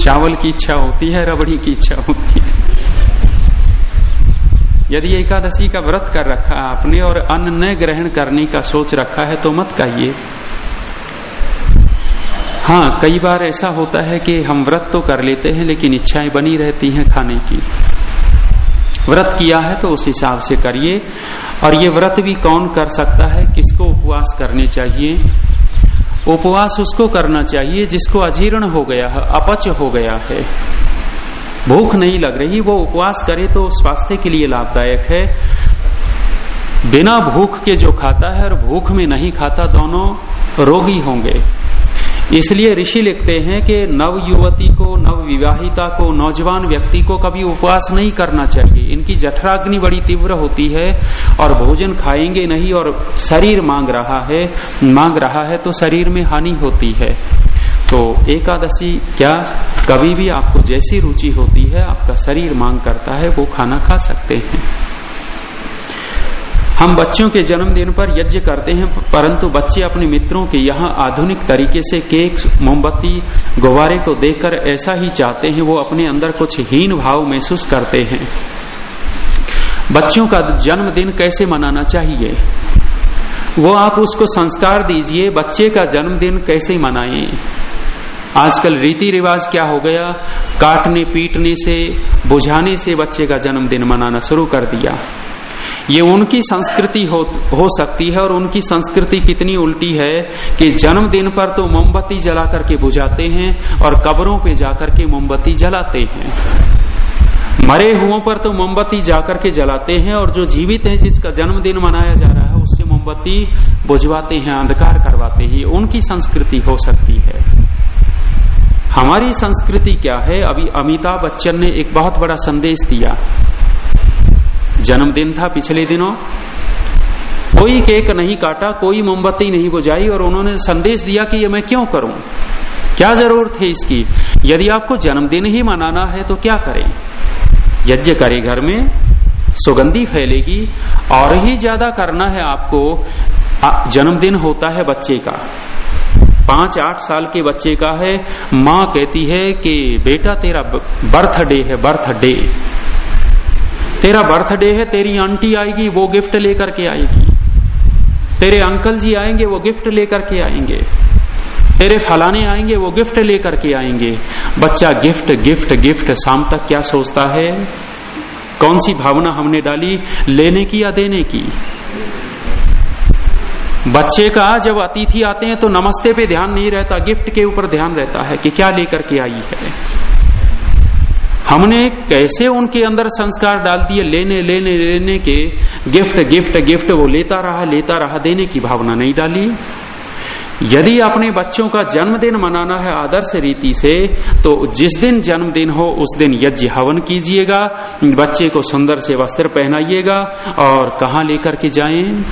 चावल की इच्छा होती है, रबड़ी की इच्छा होती है। यदि एकादशी का व्रत कर रखा है आपने और अन्न न ग्रहण करने का सोच रखा है तो मत कहिए हाँ कई बार ऐसा होता है कि हम व्रत तो कर लेते हैं, लेकिन इच्छाएँ बनी रहती हैं खाने की। व्रत किया है तो उस हिसाब से करिए, और ये व्रत भी कौन कर सकता है, किसको उपवास करने चाहिए? उपवास उसको करना चाहिए जिसको अजीर्ण हो गया है, अपच हो गया है। भूख नहीं लग रही, वो उपवास करे तो स्वास्थ्य के लिए लाभदायक है। बिना भूख के जो खाता है और भूख में नहीं खाता, दोनों रोगी होंगे। इसलिए ऋषि लिखते हैं कि नव युवती को नव विवाहिता को, नौजवान व्यक्ति को कभी उपवास नहीं करना चाहिए। इनकी जठराग्नि बड़ी तीव्र होती है और भोजन खाएँगे नहीं और शरीर मांग रहा है, मांग रहा है तो शरीर में हानि होती है। तो एकादशी क्या कभी भी आपको जैसी रुचि होती है, आपका शरीर मांग करता है, वो खाना खा सकते हैं। हम बच्चों के जन्मदिन पर यज्ञ करते हैं, परंतु बच्चे अपने मित्रों के यहाँ आधुनिक तरीके से केक, मोमबत्ती, गुब्बारे को देखकर ऐसा ही चाहते हैं, वो अपने अंदर कुछ हीन भाव महसूस करते हैं। बच्चों का जन्मदिन कैसे मनाना चाहिए? वो आप उसको संस्कार दीजिए, बच्चे का जन्मदिन कैसे मनाएँ? आजकल रीति रिवाज क्या हो गया? काटने पीटने से, बुझाने से बच्चे का जन्मदिन मनाना शुरू कर दिया। ये उनकी संस्कृति हो हो सकती है और उनकी संस्कृति कितनी उल्टी है कि जन्मदिन पर तो मोमबत्ती जला करके बुझाते हैं और कब्रों पे जाकर के मोमबत्ती जलाते हैं। मरे हुओं पर तो मोमबत्ती जाकर के जलाते हैं और जो जीवित हैं, जिसका जन्मदिन मनाया जा रहा है, उससे मोमबत्ती बुझवाते हैं, अंधकार करवाते हैं। उनकी संस्कृति हो सकती है। हमारी संस्कृति क्या है? अभी अमिताभ बच्चन ने एक बहुत बड़ा संदेश दिया। जन्मदिन था पिछले दिनों। कोई केक नहीं काटा, कोई मोमबत्ती नहीं बुझाई और उन्होंने संदेश दिया कि ये मैं क्यों करूँ? क्या ज़रूरत है इसकी? यदि आपको जन्मदिन ही मनाना है तो क्या करें? यज्ञ करे घर में, सुगंधी फैलेगी और ही ज़्यादा करना है आपको। जन्मदिन होता है बच्चे का। पाँच आठ साल के बच्चे का है। माँ कहती है कि बेटा तेरा बर्थडे है बर्थडे तेरा बर्थडे है, तेरी आंटी आएगी, वो गिफ्ट लेकर के आएगी। तेरे अंकल जी आएँगे, वो गिफ्ट लेकर के आएँगे। तेरे फलाने आएँगे, वो गिफ्ट लेकर के आएँगे। बच्चा गिफ्ट गिफ्ट गिफ्ट, शाम तक क्या सोचता है? कौन सी भावना हमने डाली? लेने की या देने की? बच्चे का जब अतिथि आते हैं तो नमस्ते पे ध्यान नहीं रहता, गिफ्ट के ऊपर ध्यान रहता है कि क्या लेकर के आई है। हमने कैसे उनके अंदर संस्कार डाल दिए? लेने लेने लेने के गिफ्ट गिफ्ट गिफ्ट, वो लेता रहा लेता रहा, देने की भावना नहीं डाली। यदि अपने बच्चों का जन्मदिन मनाना है आदर्श रीति से तो जिस दिन जन्मदिन हो, उस दिन यज्ञ हवन कीजिएगा, बच्चे को सुंदर से वस्त्र पहनाइएगा, और कहा लेकर के जाएँ?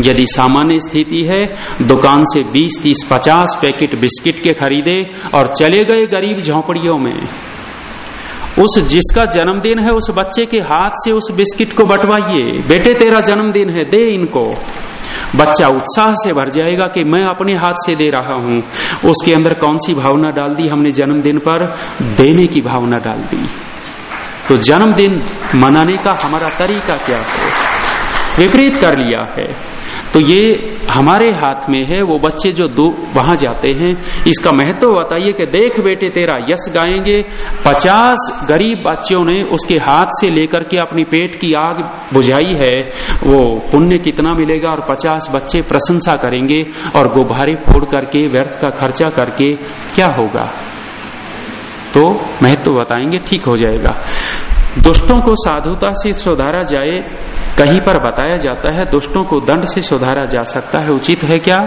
यदि सामान्य स्थिति है दुकान से 20, 30, 50 पैकेट बिस्किट के खरीदे और चले गए गरीब झोंपड़ियों में। उस जिसका जन्मदिन है उस बच्चे के हाथ से उस बिस्किट को बंटवाइए। बेटे तेरा जन्मदिन है दे इनको। बच्चा उत्साह से भर जाएगा कि मैं अपने हाथ से दे रहा हूँ। उसके अंदर कौन सी भावना डाल दी हमने जन्मदिन पर? देने की भावना डाल दी। तो जन्मदिन मनाने का हमारा तरीका क्या है? विपरीत कर लिया है। तो ये हमारे हाथ में है, वो बच्चे जो दो, वहाँ जाते हैं। इसका महत्व बताइए कि देख बेटे, तेरा यश गाएँगे। पचास गरीब बच्चों ने उसके हाथ से लेकर के अपनी पेट की आग बुझाई है। वो पुण्य कितना मिलेगा और पचास बच्चे प्रशंसा करेंगे और गुब्बारे फोड़ करके, व्यर्थ का खर्चा करके, क्या होगा? तो महत्व बताएँगे, ठीक हो जाएगा। दुष्टों को साधुता से सुधारा जाए, कहीं पर बताया जाता है दुष्टों को दंड से सुधारा जा सकता है। उचित है क्या?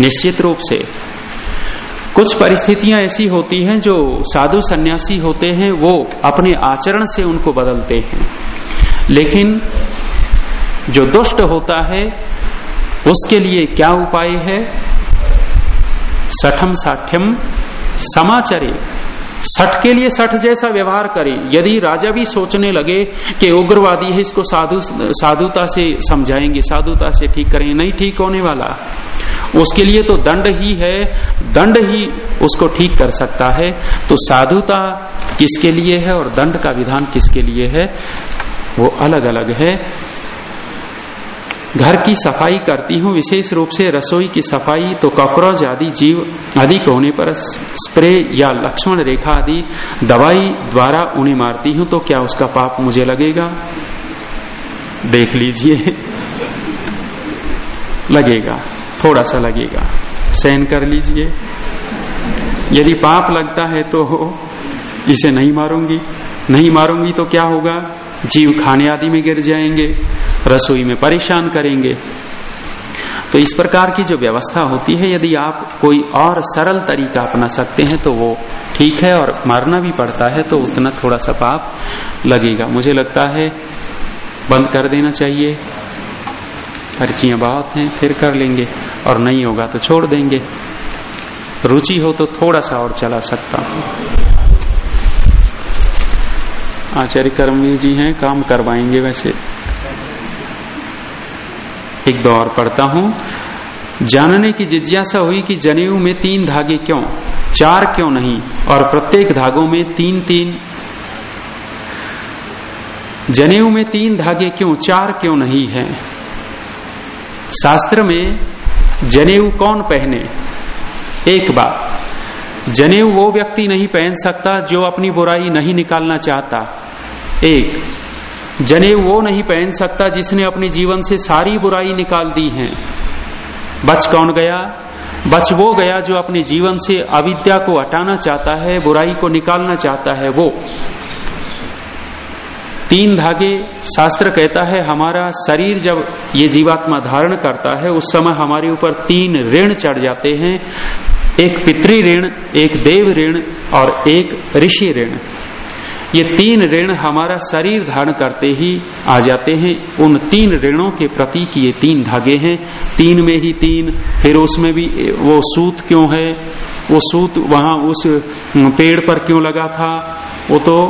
निश्चित रूप से। कुछ परिस्थितियाँ ऐसी होती हैं जो साधु सन्यासी होते हैं, वो अपने आचरण से उनको बदलते हैं। लेकिन जो दुष्ट होता है, उसके लिए क्या उपाय है? सठम साठ्यम समाचरे सठ के लिए सठ जैसा व्यवहार करे। यदि राजा भी सोचने लगे कि उग्रवादी है, इसको साधु, साधुता से समझाएँगे, साधुता से ठीक करेंगे। नहीं, ठीक होने वाला। उसके लिए तो दंड ही है, दंड ही उसको ठीक कर सकता है। तो साधुता किसके लिए है और दंड का विधान किसके लिए है, वो अलग अलग है। घर की सफ़ाई करती हूँ, विशेष रूप से रसोई की सफ़ाई तो कॉकरोच आदि जीव अधिक होने पर स्प्रे या लक्ष्मण रेखा आदि दवाई द्वारा उन्हें मारती हूँ तो क्या उसका पाप मुझे लगेगा? देख लीजिए। लगेगा, थोड़ा सा लगेगा। सहन कर लीजिए। यदि पाप लगता है तो इसे नहीं मारूँगी। नहीं मारूँगी तो क्या होगा? जीव खाने आदि में गिर जाएँगे, रसोई में परेशान करेंगे। तो इस प्रकार की जो व्यवस्था होती है, यदि आप कोई और सरल तरीका अपना सकते हैं तो वो ठीक है और मारना भी पड़ता है तो उतना थोड़ा सा पाप लगेगा। मुझे लगता है, बंद कर देना चाहिए। पर्चियाँ बहुत हैं, फिर कर लेंगे। और नहीं होगा तो छोड़ देंगे। रुचि हो तो थोड़ा सा और चला सकता हूँ। आचार्य कर्मवीर जी हैं, काम करवाएँगे वैसे। एक दो और पढ़ता हूँ। जानने की जिज्ञासा हुई कि जनेऊ में तीन धागे क्यों, चार क्यों नहीं, और प्रत्येक धागों में तीन तीन। जनेऊ में तीन धागे क्यों, चार क्यों नहीं है? शास्त्र में जनेऊ कौन पहने? एक बात। जनेऊ वो व्यक्ति नहीं पहन सकता जो अपनी बुराई नहीं निकालना चाहता। एक, जनेऊ वो नहीं पहन सकता जिसने अपने जीवन से सारी बुराई निकाल दी है। बच कौन गया? बच वो गया जो अपने जीवन से अविद्या को हटाना चाहता है, बुराई को निकालना चाहता है, वो। तीन धागे, शास्त्र कहता है, हमारा शरीर जब ये जीवात्मा धारण करता है, उस समय हमारे ऊपर तीन ऋण चढ़ जाते हैं। एक पितृ ऋण, एक देव ऋण और एक ऋषि ऋण। ये तीन ऋण हमारा शरीर धारण करते ही आ जाते हैं। उन तीन ऋणों के प्रतीक ये तीन धागे हैं। तीन में ही तीन, फिर उसमें भी वो सूत क्यों है? वो सूत वहाँ उस पेड़ पर क्यों लगा था? वो तो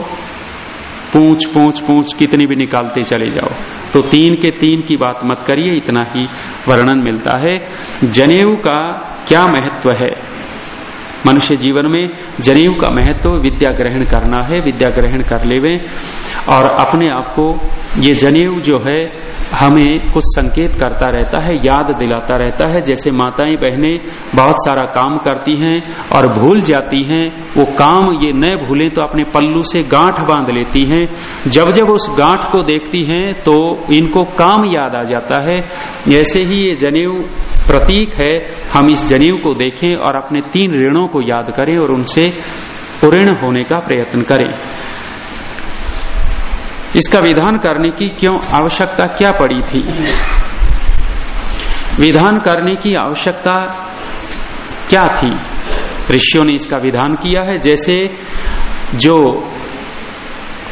पूछ पूछ पूछ कितनी भी निकालते चले जाओ। तो तीन के तीन की बात मत करिए, इतना ही वर्णन मिलता है। जनेऊ का क्या महत्व है? मनुष्य जीवन में जनेऊ का महत्व तो विद्या ग्रहण करना है, विद्या ग्रहण कर लेवे और अपने आप को ये जनेऊ जो है, हमें कुछ संकेत करता रहता है, याद दिलाता रहता है। जैसे माताएँ बहनें बहुत सारा काम करती हैं और भूल जाती हैं, वो काम ये न भूलें तो अपने पल्लू से गांठ बाँध लेती हैं। जब जब उस गांठ को देखती हैं तो इनको काम याद आ जाता है। ऐसे ही ये जनेऊ प्रतीक है, हम इस जनेऊ को देखें और अपने तीन ऋणों को याद करें और उनसे उऋण होने का प्रयत्न करें। इसका विधान करने की क्यों आवश्यकता क्या पड़ी थी? विधान करने की आवश्यकता क्या थी? ऋषियों ने इसका विधान किया है। जैसे जो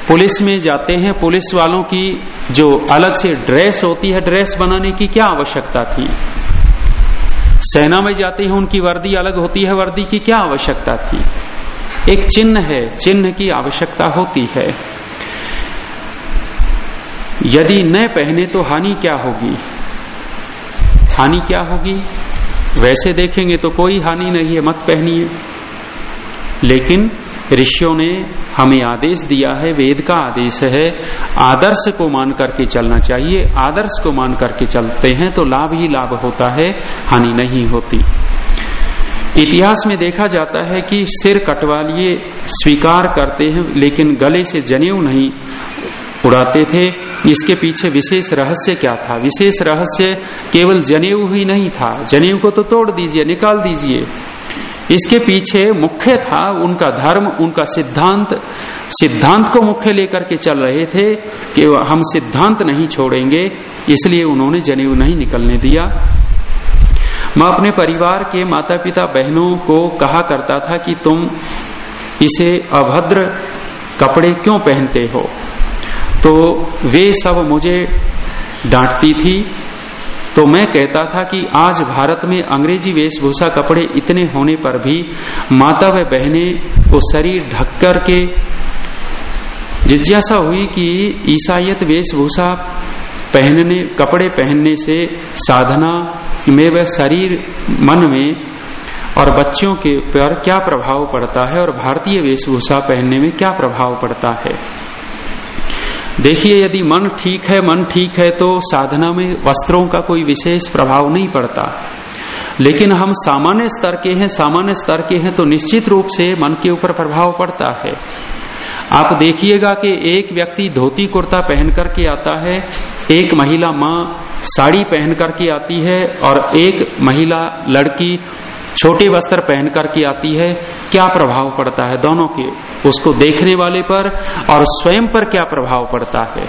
पुलिस में जाते हैं, पुलिस वालों की जो अलग से ड्रेस होती है, ड्रेस बनाने की क्या आवश्यकता थी? सेना में जाते हैं, उनकी वर्दी अलग होती है। वर्दी की क्या आवश्यकता थी? एक चिन्ह है, चिन्ह की आवश्यकता होती है। यदि न पहने तो हानि क्या होगी? हानि क्या होगी? वैसे देखेंगे तो कोई हानि नहीं है, मत पहनिए। लेकिन ऋषियों ने हमें आदेश दिया है, वेद का आदेश है, आदर्श को मान करके चलना चाहिए। आदर्श को मान करके चलते हैं तो लाभ ही लाभ होता है, हानि नहीं होती। इतिहास में देखा जाता है कि सिर कटवालिए स्वीकार करते हैं, लेकिन गले से जनेऊ नहीं उड़ाते थे। इसके पीछे विशेष रहस्य क्या था? विशेष रहस्य केवल जनेऊ ही नहीं था। जनेऊ को तो तोड़ दीजिए, निकाल दीजिए। इसके पीछे मुख्य था उनका धर्म, उनका सिद्धांत। सिद्धांत को मुख्य लेकर के चल रहे थे कि हम सिद्धांत नहीं छोड़ेंगे, इसलिए उन्होंने जनेऊ नहीं निकलने दिया। मैं अपने परिवार के माता पिता बहनों को कहा करता था कि तुम इसे अभद्र कपड़े क्यों पहनते हो? तो वे सब मुझे डांटती थी। तो मैं कहता था कि आज भारत में अंग्रेज़ी वेशभूषा कपड़े इतने होने पर भी माता व बहने को शरीर ढक कर के जिज्ञासा हुई कि ईसाइत वेशभूषा पहनने, कपड़े पहनने से साधना में व शरीर, मन में और बच्चों के पर क्या प्रभाव पड़ता है और भारतीय वेशभूषा पहनने में क्या प्रभाव पड़ता है? देखिए, यदि मन ठीक है, मन ठीक है तो साधना में वस्त्रों का कोई विशेष प्रभाव नहीं पड़ता। लेकिन हम सामान्य स्तर के हैं, सामान्य स्तर के हैं तो निश्चित रूप से मन के ऊपर प्रभाव पड़ता है। आप देखिएगा कि एक व्यक्ति धोती कुर्ता पहन करके आता है, एक महिला माँ साड़ी पहन करके आती है और एक महिला लड़की छोटे वस्त्र पहन करके आती है। क्या प्रभाव पड़ता है दोनों के? उसको देखने वाले पर और स्वयं पर क्या प्रभाव पड़ता है?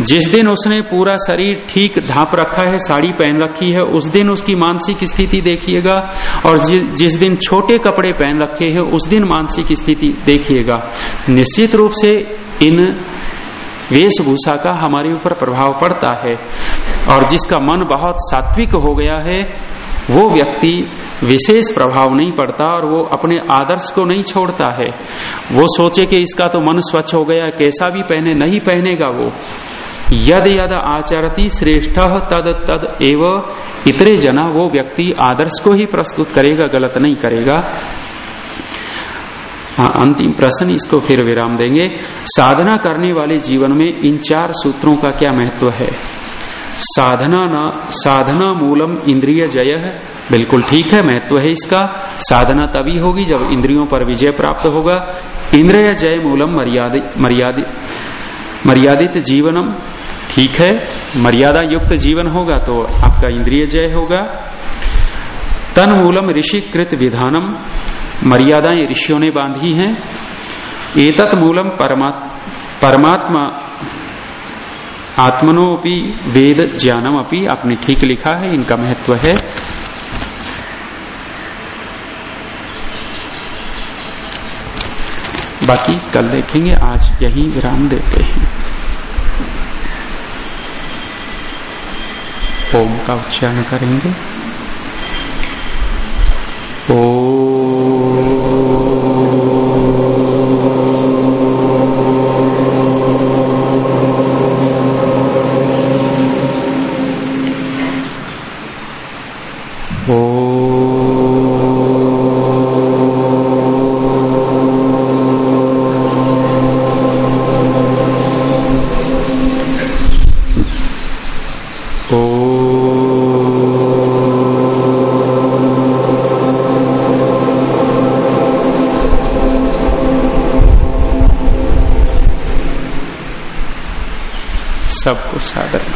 जिस दिन उसने पूरा शरीर ठीक ढांप रखा है साड़ी पहन रखी है उस दिन उसकी मानसिक स्थिति देखिएगा और जि, जिस दिन छोटे कपड़े पहन रखे हैं उस दिन मानसिक स्थिति देखिएगा। निश्चित रूप से इन वेशभूषा का हमारे ऊपर प्रभाव पड़ता है और जिसका मन बहुत सात्विक हो गया है, वो व्यक्ति विशेष प्रभाव नहीं पड़ता और वो अपने आदर्श को नहीं छोड़ता है। वो सोचे कि इसका तो मन स्वच्छ हो गया, कैसा भी पहने, नहीं पहनेगा वो। यद यद आचरती श्रेष्ठ तद तद एव। इतरे जना वो व्यक्ति आदर्श को ही प्रस्तुत करेगा, गलत नहीं करेगा। हाँ अंतिम प्रश्न इसको फिर विराम देंगे। साधना करने वाले जीवन में इन चार सूत्रों का क्या महत्व है? साधना न, साधना मूलम इंद्रिय जय। है बिल्कुल ठीक है, महत्व है इसका। साधना तभी होगी जब इंद्रियों पर विजय प्राप्त होगा। इंद्रिय जय मूलम मर्यादित मर्यादित मर्यादित जीवनम। ठीक है, मर्यादा युक्त जीवन होगा तो आपका इंद्रिय जय होगा। तन मूलम ऋषि कृत विधानम। मर्यादाएँ ऋषियों ने बांधी हैं। एतत मूलम परमात्मा आत्मनोपि वेद ज्ञानम अपनी आपने ठीक लिखा है, इनका महत्व है। बाकी कल देखेंगे, आज यही विराम देते हैं। ओम का उच्चारण करेंगे। Oh. सबको सादर नमस्ते